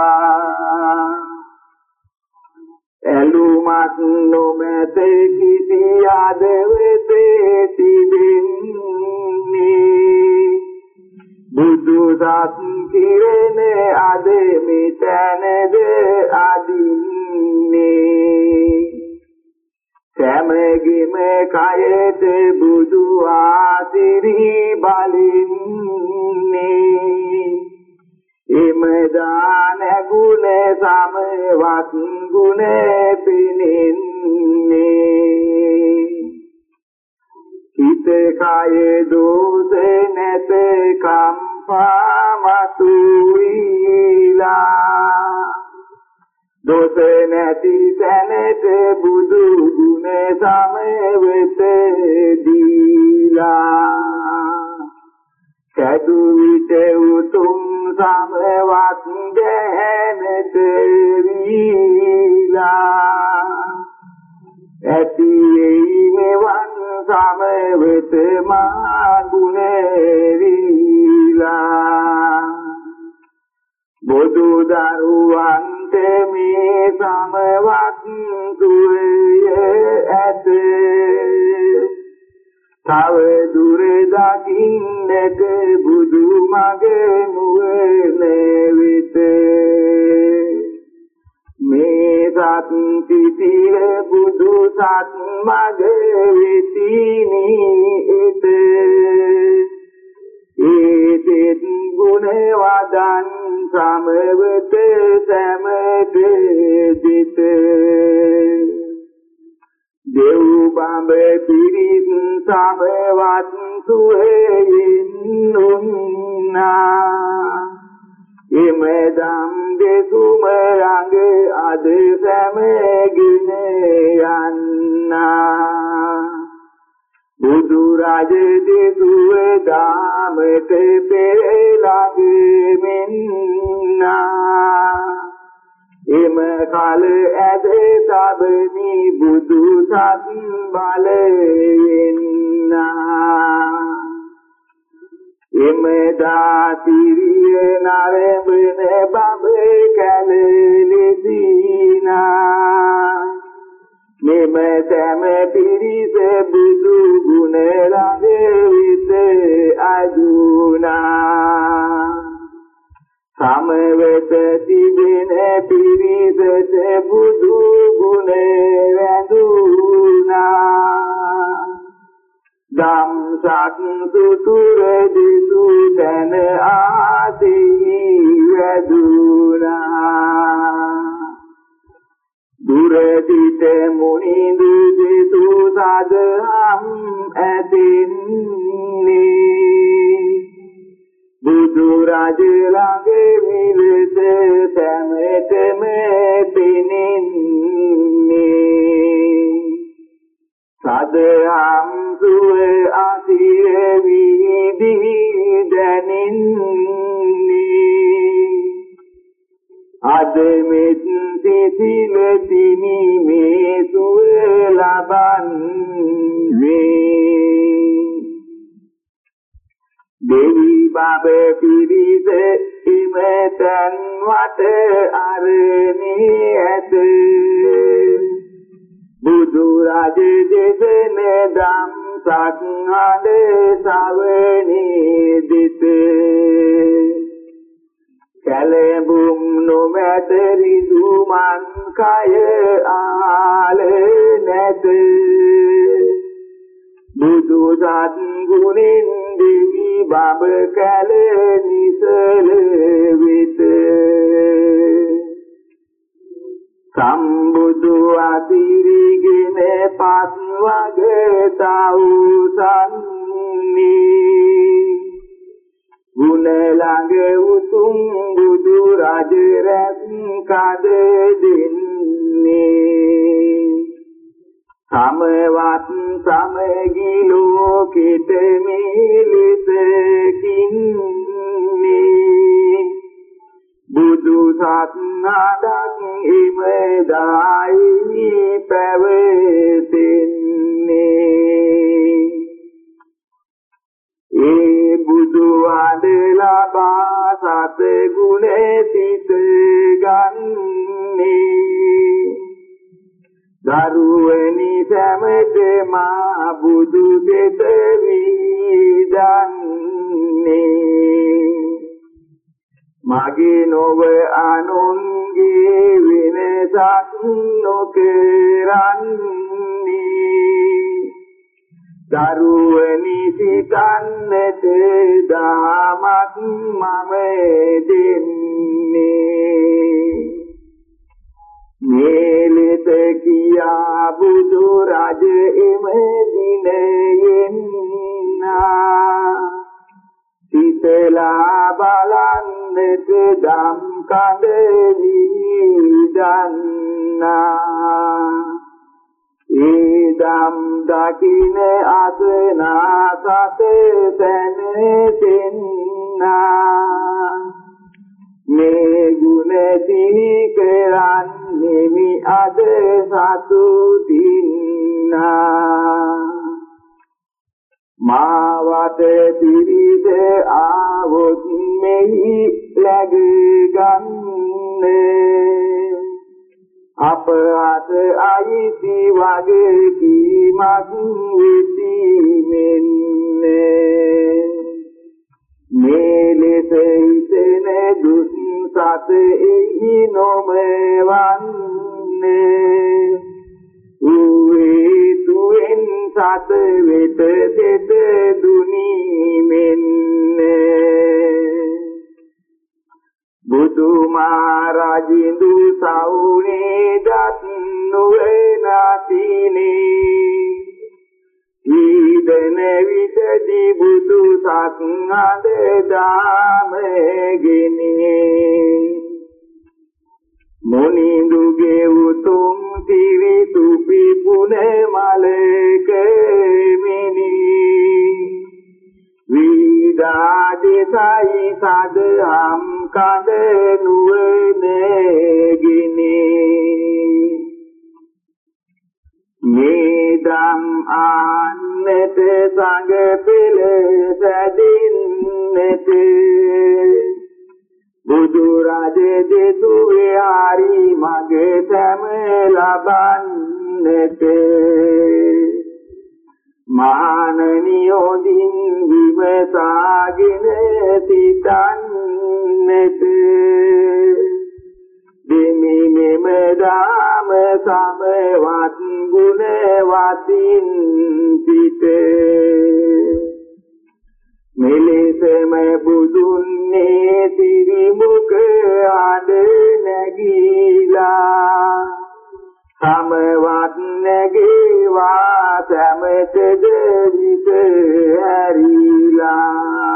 ඇලුමක් නොමැත කිසි ආදවෙතේ තිබෙන්නේ. බුදු දත් කිරෙන අද මිතනද අදින්නේ. සෑමගිම කයට බුදු ආසිරි බලින්නේ. එම දාන ගුණ සමවත් ගුණ පිනින්නේ. හිත කය දෝෂ නැත කම්පා මතුවිලා දෝෂ නැති තැනට බුදු ගුණ සමවෙත දීලා. කැදු විට උතුම් සමවත් ගැහැනට වීලා. ඇති වෙයි මෙවන් සමවෙත මා ගුණ වීලා. බුදු දරුවන්ට මේ සමවත් දුරය ඇත. තව දුර දකින්නට බුදු මග නුවණ වෙත මේ සත් සිටිර බුදු සත් මග වෙතිනි එත ඒතෙත් ගුණ වදන් සමවත සමද දිත දෙව් බඹ පිරිත් සමවත් සුවේයින් උන්නා එමෙදම් දෙසුම රඟ අද සැමගෙන යන්නා. බුදු රජ දෙසුව දාමට පෙරළඟ මෙන්නා එම කල ඇද සබනි බුදු සත් බලයෙන්නා එමෙදා තිරිය නරඹන බබේ කැලෙලිදීනා මෙම තැම පිරිස බුදු ගුණ ළඟ විත අදුනා සමවත තිබෙන පිරිසට බුදු ගුණ වැඳුනා දම් සත්තුතුර දිසු තන ආදී වැදුනා දුර සිට මුනිඳු දිසු සදහම් ඇතින්නේ බුදු රජ ළඟ මිලද සැමටම පෙනෙන්නේ. සදහම් සුව අසිර වීදී දැනෙන්නේ. අද මෙත් සිසිල තිනි මේ සුව ලබන්නේ. දෙවි බබ පිරිස ඉමෙතන් වට අරණී ඇත. බුදු රජ දෙසන දම් සක්හඬ සවනී දිත නොමැත රිදුමන් කය ආල නැත. බුදු සත් ගුණින් දිවි බබ කැල නිසල විත. සම්බුදු අතිරිගෙන පස් වගේ තවුසන්නේ ගුණ ළඟ උතුම් බුදු රජ රැස් කද දෙන්නේ සමවත් සමගි ලෝකෙට මිලිතකින්නේ බුදු සත් නඩක් ඉමදායි පැවතෙන්නේ ඒ බුදු අඩ ලබා සත ගුණ සිත ගන්නේ. දරුවනි සැමට මා බුදු දෙත වීදන්නේ. මගේ නොව අනුන්ගේ වෙනසක් නොකරන්නේ. දරුවනි සිතන්නට දාමක් මම දෙන්නේ. මේලෙත කියා බුදු රජ එම දිනයෙන් සිතලා බලන්නට දම් කඳ වීදන්නා ඒ දම් දකින අසනා සත තැනෙන්නා මේ ගුණ සිහි කරන්නේමි අද සතුටින්නා මාවත පිරිස ආවොත් මෙහි läග ගන්නේ. අප අත අයිති වගේ කීමක් විසීමෙන්නේ මේ ලෙස හිතෙන දුස් සත එහි නොමවන්නේ. උවේ තුෙන් සත වෙත දෙත දුනීමෙන්නේ බුදු මහරජින්දු සෞනේ දත් නොවේනාතිනේ ඊදන විදදි බුදු සක්හඳ දාමගෙනේ. මොනිඳුගේ උතුම් තිරිතු පිපුන මලක මිනි. විදාදෙසයි සදහම් කඳ නුවනගිනේ මේදම් ආන්නට සංග පෙළ සැදින්න වන්නේත බුදු රජ දෙතුවේ හරි මගේ සැම ලබන්නේත මානනියෝදින් විමසාගෙන සිතන්නේත දෙමි මෙම දාම සමවත් ගුණ වතින් සිට. මෙලෙසම බුදුන්නේ තිරිමුක අඩ නැගීලා. සමවත් නැගේවා සමතද විස හැරිලා.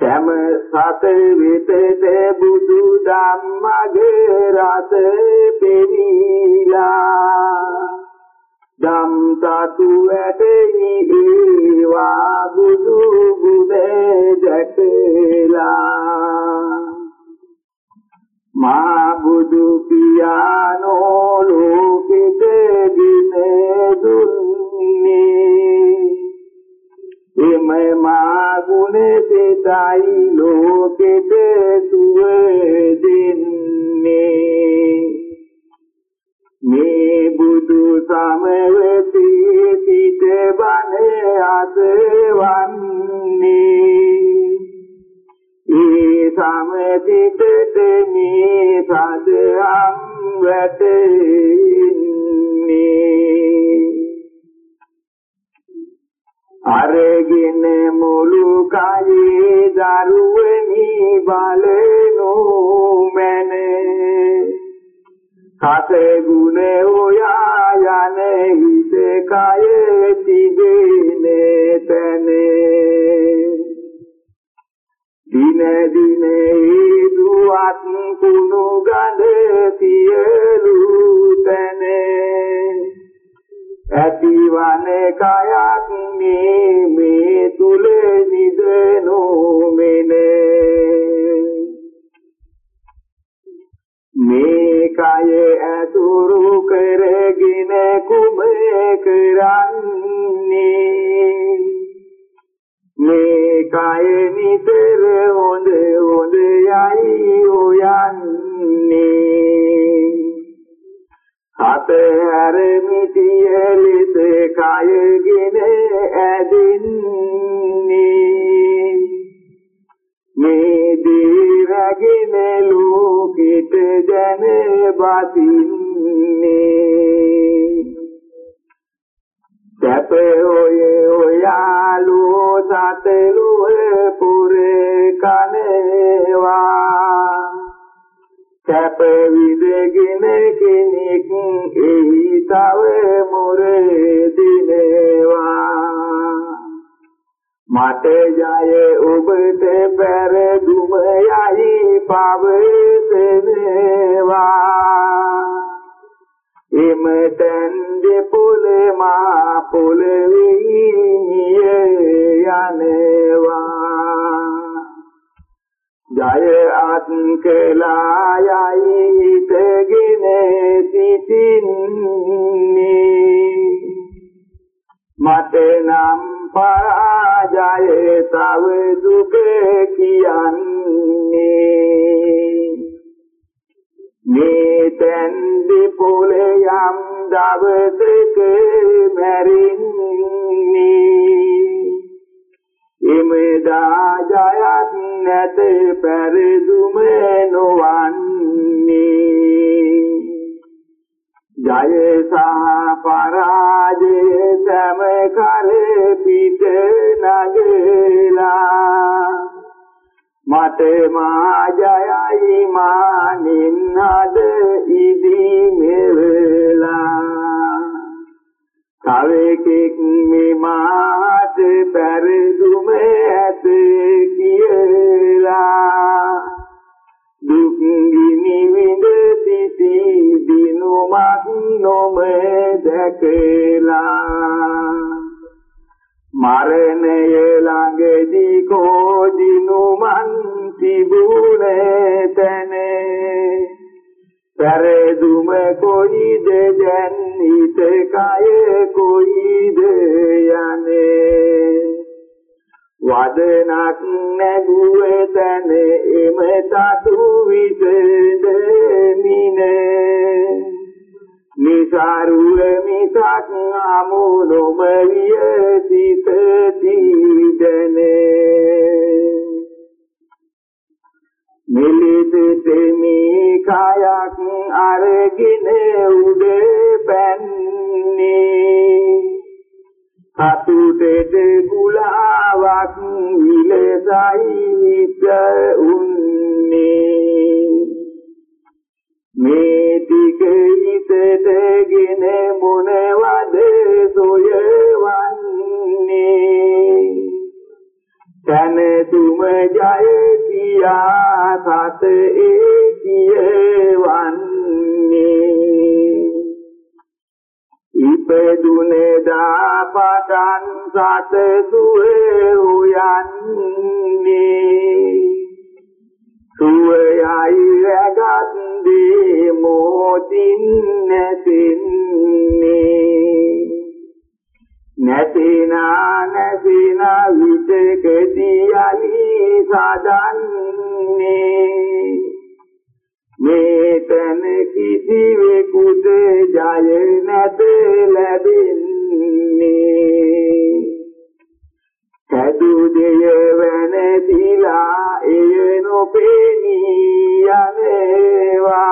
සෑම සත වෙතට බුදු ධම්මගේ රස පෙනීලා. ධම් සතු ඇතෙහි ඒවා බුදු ගුණ දැකලා. මා බුදු පියානෝ ලෝකෙට දින දුන්නේ. එම මා ගුණ සිතයි ලෝකෙට සුව දෙන්නේ. මේ බුදු සමවති සිට බණ අසවන්නේ ඒ සමදිතට මේ සදහම් වැටෙන්නේ. අරගෙන මුළු කයේ දරුවනි බලනු මැන. සත ගුණ හොයා යන හිත කය තිබෙන තැන. දින දින දුවත් කුණු ගඳ සියලු තැන. ඇතිවන කයක් මේ මේ තුල නිදනු මෙනේ. මේ කය ඇතුරු කරගෙන කුම කරන්නේ? මේ කය නිතර හොඳ හොඳ යයි හොයන්නේ අතහැර මිටිය ලෙස කයගෙන ඇදින්නේ. මේ දීරගෙන ලෝකෙට ජන බසින්නේ. සැප ඔය ඔයාලෝ සතලුව පුරේ කනවා. සැප විදගෙන කෙනෙක් එහි තව මොර දිනවා. මට ජය ඔබට පෙරදුම යයි පවසනවා. එමෙතෙන් දෙපොලේ මා පොළවේ නිය යනවා. ජය අත් කලායයි හිතගෙන සිටින්නේ. මට නම් පරාජය තව දුක කියන්නේ. මේ තැන් දෙපොලේ යම් දවසක මැරෙන්නේ එමෙදා ජයත් නැත පෙරදුම නොවන්නේ. ජය සහ පරාජය සම කල පිට නගලා. මට මා ජයයි මානින් අද ඉදි මෙවලා තවෙකෙක් මේ මාට පෙරදුම ඇත කියලා. දුක් ගිනි විඳ සිටි දිනුමක් නොම දැකලා. මරණය ළඟදී කෝදිනුමන් තිබුණේ තැනේ. පෙරදුම කොයිද දැන් හිත කය කොයිද යන්නේ? වදනක් නැගුවේ තැන එම තතු විසඳ මිනේ නිසාරුව මිසක් අමු නොම විය සිත දීදනේ මෙලිත මේ කායක් අරගෙන උඩ පැන්නේ සතුටට ගුලාවක් විලසයි උන්නේ. මේ ටික හිතටගෙන මොනවද සොයවන්නේ? තන තුම ජය කියා සත ඒ ඉපදුනේ දා පටන් සත සුවේ උයන්නේ. සුවයයි රැගත් දේ මොතින් නැතින්නේ නැතිනා නැතිනා විතකදී යලි සාදන්නේ. මේතන කිසිවෙකුට ජය නැත ලැබෙන්නේ. සතු දෙය වෙනතිලා එය නොපෙනී යනවා.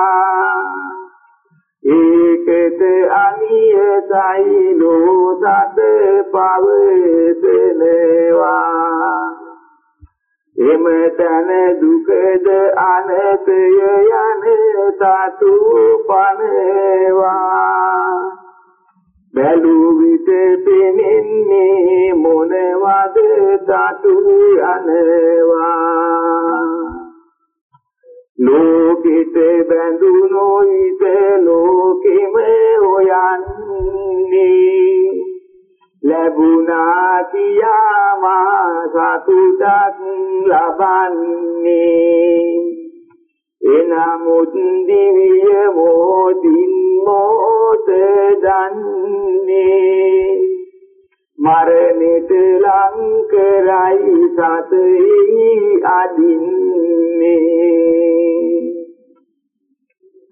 ඒකත අනියසයි ලෝසත පවතනවා. එම තන දුකද අනතය යන තතු පනවා. බැලු විට පෙනෙන්නේ මොනවද තතු යනවා. ලෝකෙට බැඳුනෝ ඉත ලෝකෙම හොයන්නේ? ලැබුණා කියාමා සතුටක් ලබන්නේ? එනමුත් දිවිය මොතින් මොත දන්නේ මරණයට ලං කරයි සතෙහි අදින්නේ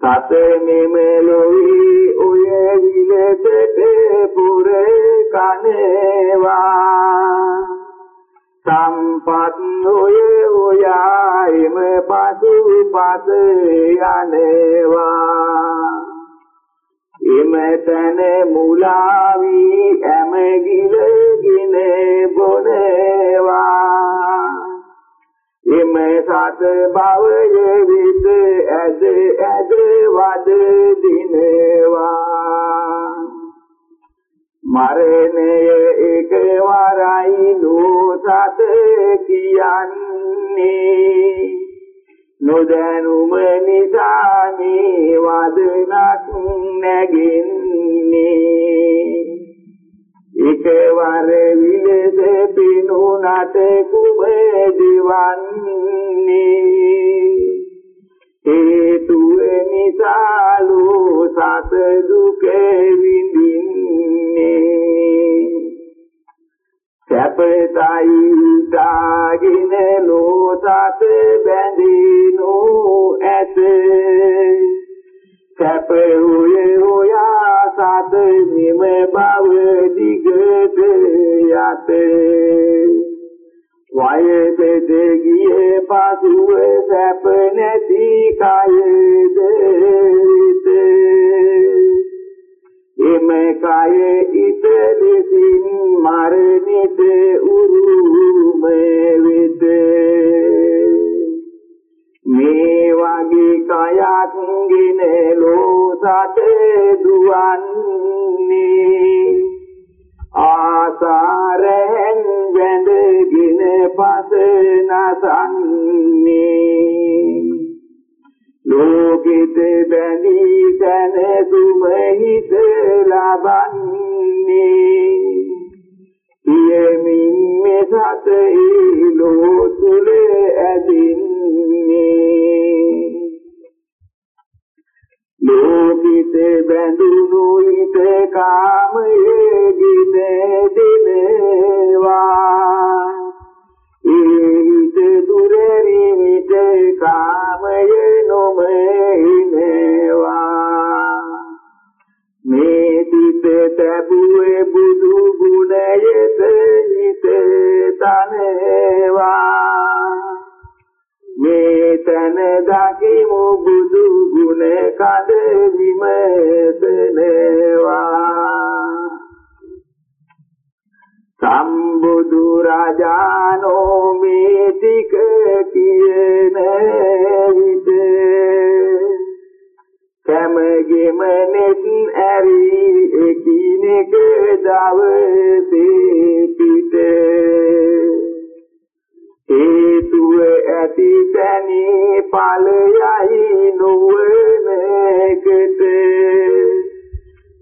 සත මෙමෙලොයි ඔය විලසට පුර කනවා සම්පත් ඔය ඔයායිම පසු පස යනවා. එමෙතන මුලා වී ඇමගිලගෙන බොනවා. එම සත භවය විත ඇද ඇද වද දිනවා. මරණය එකවරයි නෝසත කියන්නේ. නොදැනුම නිසා මේ වදනක් නැගින්නේ. එකවර විලස පිනුනට කුම දිවන්නේ. හේතුව නිසාලු සත දුක සැපතයි තාගෙන ලෝසත බැඳිනු ඇත. සැප උයේ උයා සත නිම බව දිගට යත. වයසෙද ගියේ පසුව සැප නැති කයද? එම කය ඉතලෙසින් මරණිත උරුම වෙත. මේ වගේ කයක් ගෙන ලෝසට දුවන්නේ. ආසාරෙන් වැඳගෙන පස නසන්නේ. ලෝකිත බැඳී තන දුමහිත ලබන්නේ යමින් මෙසත ඊලෝ තුල ඇදින්නේ ලෝකිත බැඳුණු හිත කාමයේ ගින දිනේවා. ඒ හිත දුරේ විත කාමයේ නොමේ බුදු ගුණයට හිත තනේවා මේ තන දකිමු බුදු ගුණ කඳ විමසනවා. සම්බුදු රාජානෝ මේ ටික කියන විට කැමගෙම නෙත් ඇරි එකිනෙක දවසේ පිට හේතුව ඇති තැනි ඵලයයි නොවනකට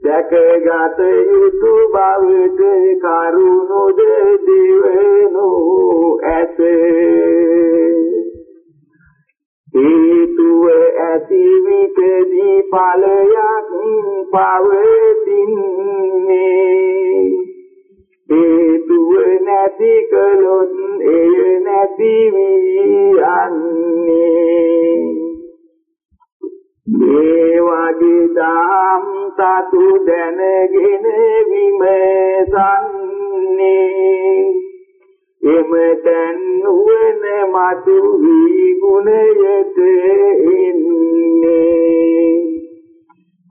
දැකගත යුතු බවට කරුණුද දිවනු ඇත. හේතුව ඇති විටදී ඵලයක් පවතින්නේ. හේතුව නැති කලොත් එය නැති වී යන්නේ මේ වගේ දාම් සතු දැනගෙන විමසන්නේ. එමෙතන් නුවණ මතු වී ගුණයට එන්නේ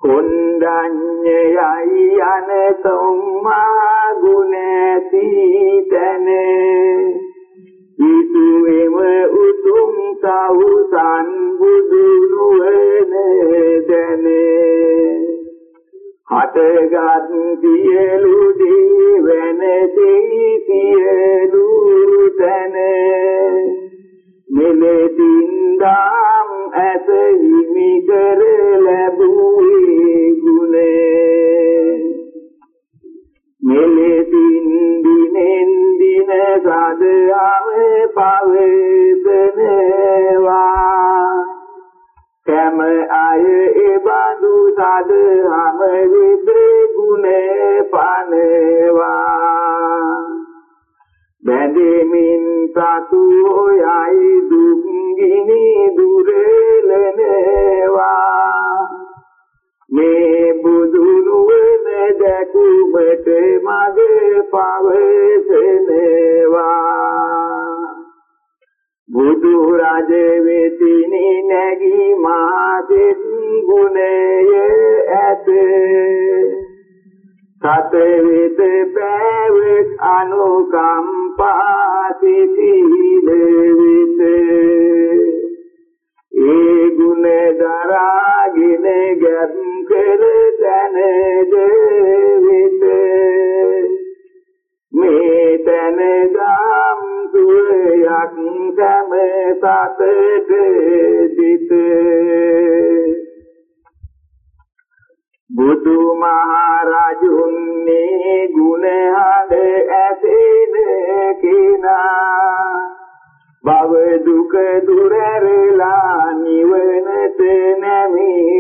කොණ්ඩඤ්ඤයයි අනතොම්මා ගුණ සීතන ඊතුෙම උතුම් සවුසන් බුදු නුවණ දැනේ. හටගත් සියලු දී වෙනදී සියලු තන. මෙලෙසින් දාම් ඇත හිමි කර ලැබුවේ ගුණේ මෙලෙසින් දිනෙන් දින සදහම පවේදනවා කැම අය එබඳු සදහම විද ගුණ පනවා. බැඳෙමින් සතු යයි දුක් ගිනි දුරලනවා. මේ බුදු නුවණ දැකුමට මග පවසනවා. බුදු රජ වෙතිනි නැගී මාදෙත් ගුණය ඇත. සත වෙත පැවෙක් අනුකම්පා සිටිල වෙත ඒ ගුණ දරාගෙන ගැත් කළ තැනද වෙත මේ තැන දාම් සුවයක් සැම සතට දිත බුදු මහරජුන්නේ ගුණ හඳ ඇසෙන කෙනා. භව දුක දුරරලා නිවනට නැමින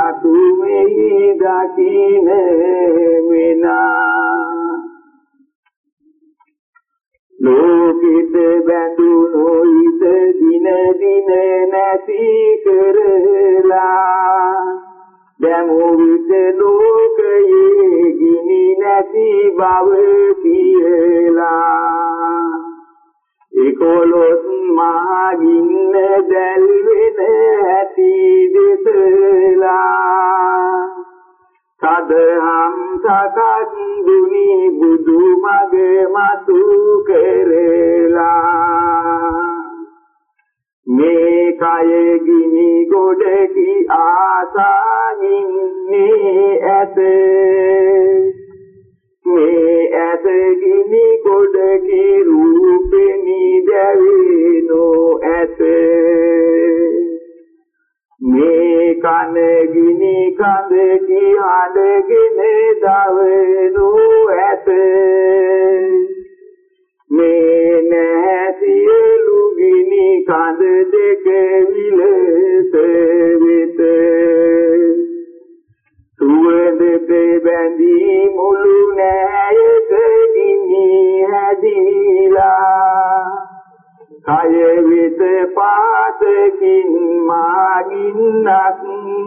සතු මෙහි දකින විනා. ලෝකිත බැඳුණු හිත දින දින නැති කරලා දැමු විට ලෝකයේ ගිනි නැති බව කියලා. ඒකොලොත් මාගින්න දැල්වෙන ඇති දෙසලා සදහම් සකත් දුනි බුදු මග මතු කරලා. මේ කය ගිනි ගොඩකි ආසානින්නේ ඇත. මේ ඇත ගිනි ගොඩකි ඇවිනෝ ඇත. මේ කන ගිනි කඳ කිහඬගෙන දවනු ඇත. මේ නැතිලු ගිනි කඳ දෙක විලස වෙත. සුවඳ දෙබැඳි මුළු නෑයක ගිනි හැදිලා කය විත පාතකින් මාගින්නක්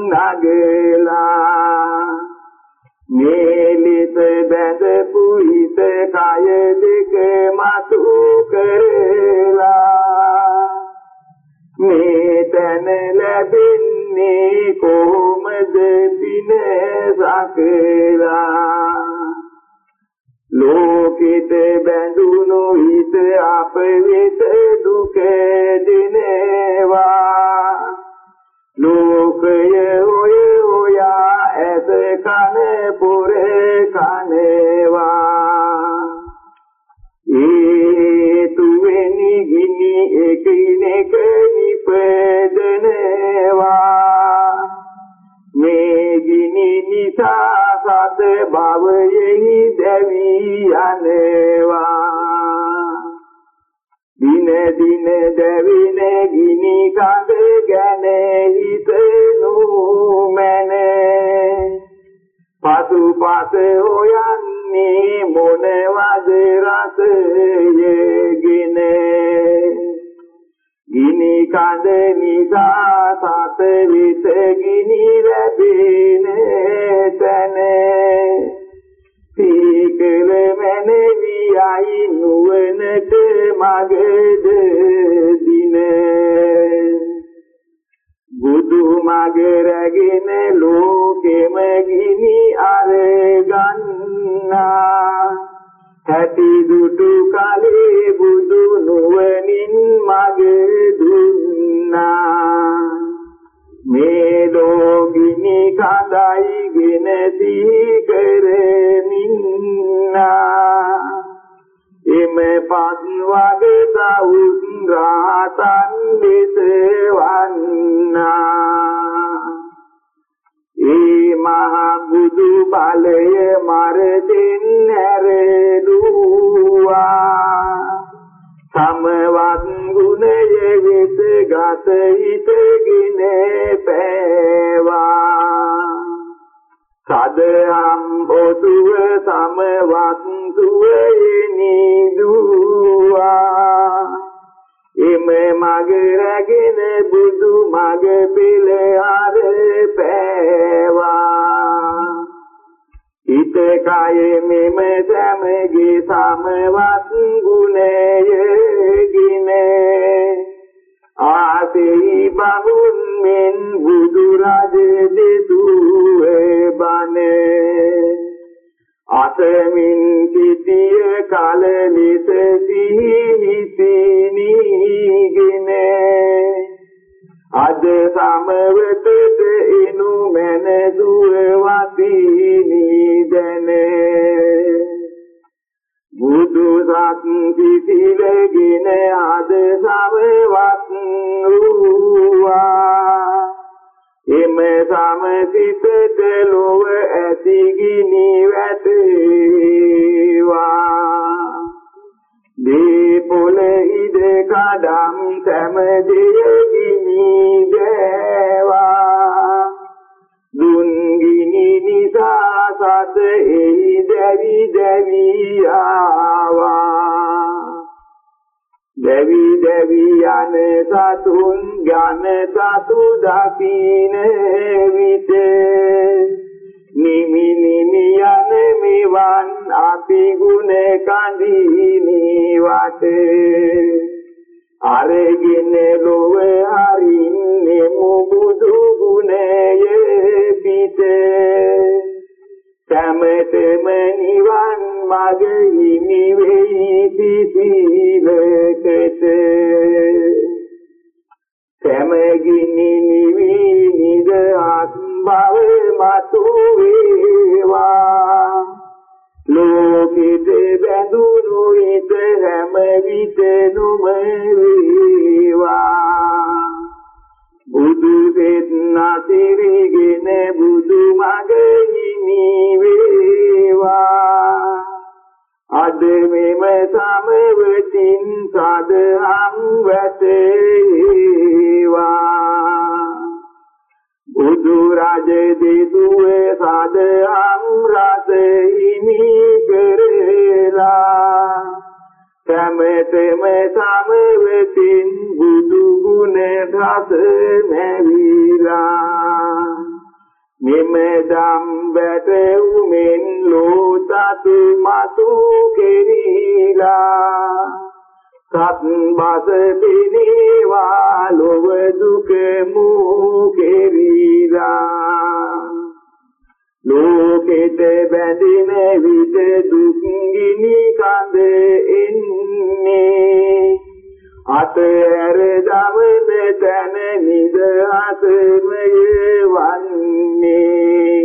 නගලා. මේලිත බඳ පුහිත කය දෙක මතු කරලා මේතන ලැබෙන්නේ කොහොමද පිනසකලා ලෝකිත බැඳුණු හිත අප වෙත දුක දිනේවා. දින දින දැවින ගිනි කඳ ගැන හිතනු මැනේ. පසු පස හොයන්නේ මොනවද රසයේගෙන ගිනි. කඳ නිසා සත විත ගිනි ලැබෙන තැන. සීකල මැනවියයි නුවණට මගද දින බුදු මග රැගෙන ලෝකෙම ගිනි අරගන්නා. හැටි දුටු කලේ බුදු නුවණින් මග දුන්නා. මේ ලෝකිනි කඳයිගෙන දීකරමින්නා එම පස් වගේ සවුත් රාතන් දෙසවන්නා ඒ මහ බුදු බලය මරදෙන් හැරෙදුවා සමවත් ගුණය වෙත ගත හිතගෙන පෑවා. සදහම් ඔසුව සමවත් සුවේ නිදුවා. එම මග රැගෙන බුදු මග පිළ අර පෑවා. හිත කය මෙම සමගේ සමවත් ගුණයගෙන ආසෙහි බහුන් මෙන් බුදු රජ දෙසුවේ බනේ. අසමින් සිටිය කල ලෙස සිහිසිනීගෙන අද සමවතට එනු මැන දුවවතිනී දැන. බුදු සත් සිසිලගෙන අද සමවත් වූවා. එම සමසිතට ලොව ඇති ගිනි වැටේවා. දීපොල ඉද කඩම් සෑම දෙය ගිනි ගෑවා දුන් ගිනි නිසා සත එහි දැවි දැවි ආවා. දෙවි දෙවි යන සතුන් ඥාන සතු දකින විට නිමි නිමි යන මෙවන් අපි ගුණ කඳිනි වටේ අරගෙන ලොව හරින්නේ මුබුදු ගුණයේ පිට සමතම නිවන් මග හිමි වෙයි සිසිලකට සමගිනි නිවි නිද ආත්මව මතු වේවා ලෝකෙද බැඳුණු හිත හැම විට නුම වේවා. බුදු දෙත් නසිරගෙන බුදු මග හිමි වේවා. අද මෙම සමවතින් සදහම් වැටේවා බුදු රජ දෙදුවේ සදහම් රස හිමි කරලා සමතම සමවතින් බුදු ගුණ රස නැවිලා එදම් බැටුමින් ලෝතතු මතු කෙරීලා. සත් බස පිනේවා ලොව දුක මූ කෙරීලා. ලෝකෙට බැඳින විට දුක් ගිනි කඳ එන්නේ. අතර දවන තන නිදහසමය වන්නේ.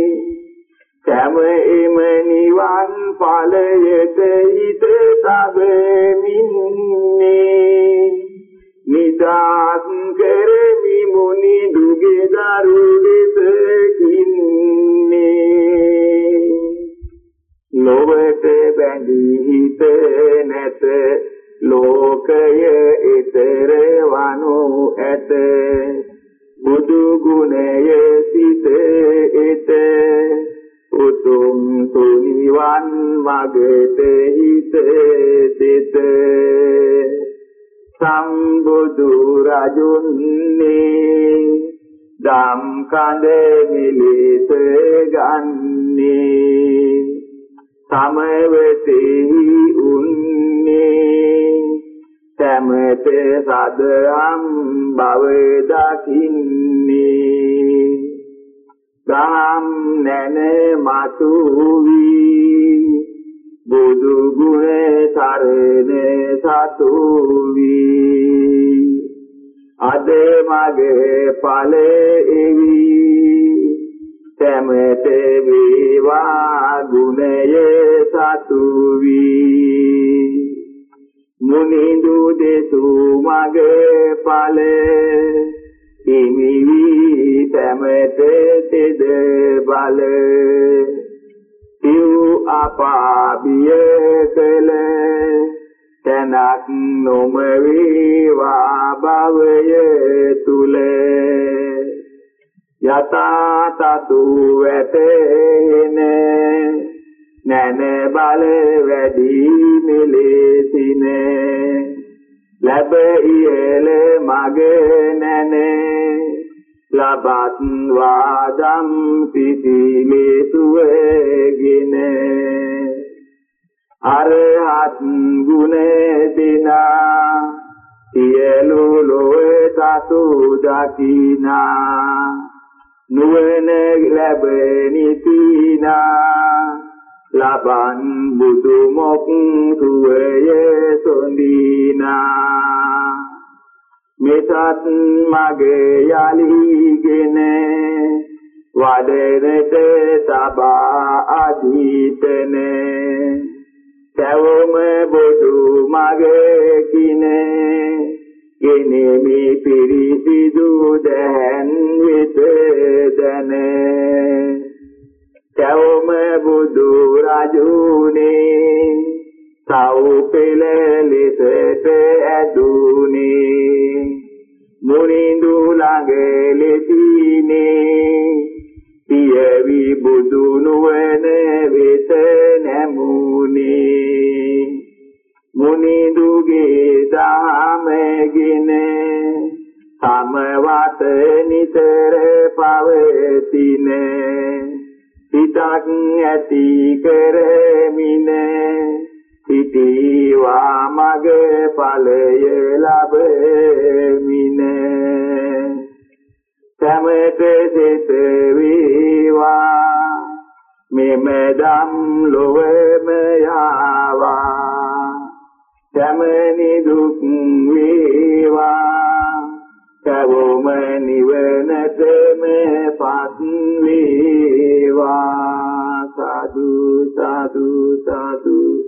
සෑම එම නිවන් ඵලයට හිත තබමින්නේ නිදාස් කරමි මුනි දුගේ දරු දෙසකින්නේ ලොවට බැඳී හිත නැත ලෝකය ඊතර වනු ඇත. බුදු ගුණය සිත ඊත උතුම් තුනිවන් මගට හිත දෙත. සම්බුදු රජුන්නේ දම් කඳ මිලිත ගන්නේ. සමවතෙහි උන්නේ සමත සදම් බව දකින්නේ. දහම් නැන මතු වී. බුදු ගුණ සරණ සතු වී. අද මගේ ඵලෙවි සමත වේවා ගුණය සතු වී. මුනිඳු දෙසු මගේ ඵලේ හිමි වී සමත තෙද බල. සිව් අපාබිය කළ තනක් නොම වේවා භවය තුල. යතා තතු වැටෙන නැන බල වැඩි මෙලෙසින ලැබ ඉයල මගේ නැනේ. ලබත් වාදම් සිටිමේ සුවගෙන අරහත් ගුණ දිනා. සියලු ලෝය සතු දකිනා. නුවණ ලැබ නිතිනා. ලබන් බුදු මොක් සුවය සොඳිනා. මෙතත් මගේ යලිගෙන වඩරට සබා අධිතන. සැවොම බොදු මගේ කිනේ ගෙනෙමි පිරිසිදු දැන් වෙත දැන සැවොම බුදු රජුනේ සව්පෙළ ලෙසට ඇදුනේ. මුනිඳු ළඟ ලෙසිනේ පියවි බුදු නුවණ වෙත නැමුනේ. මුනිඳුගේ දහමගෙන සමවත නිතර පවතින සිතක් ඇති කරමින සිටීවා මගේ ඵලය ලැබෙමින. සමත සිත වේවා මෙම දම් ලොවම යාවා. සමනි දුක් වේවා සවොම නිවනතම පත් වේවා සාදු සාදු සාදු.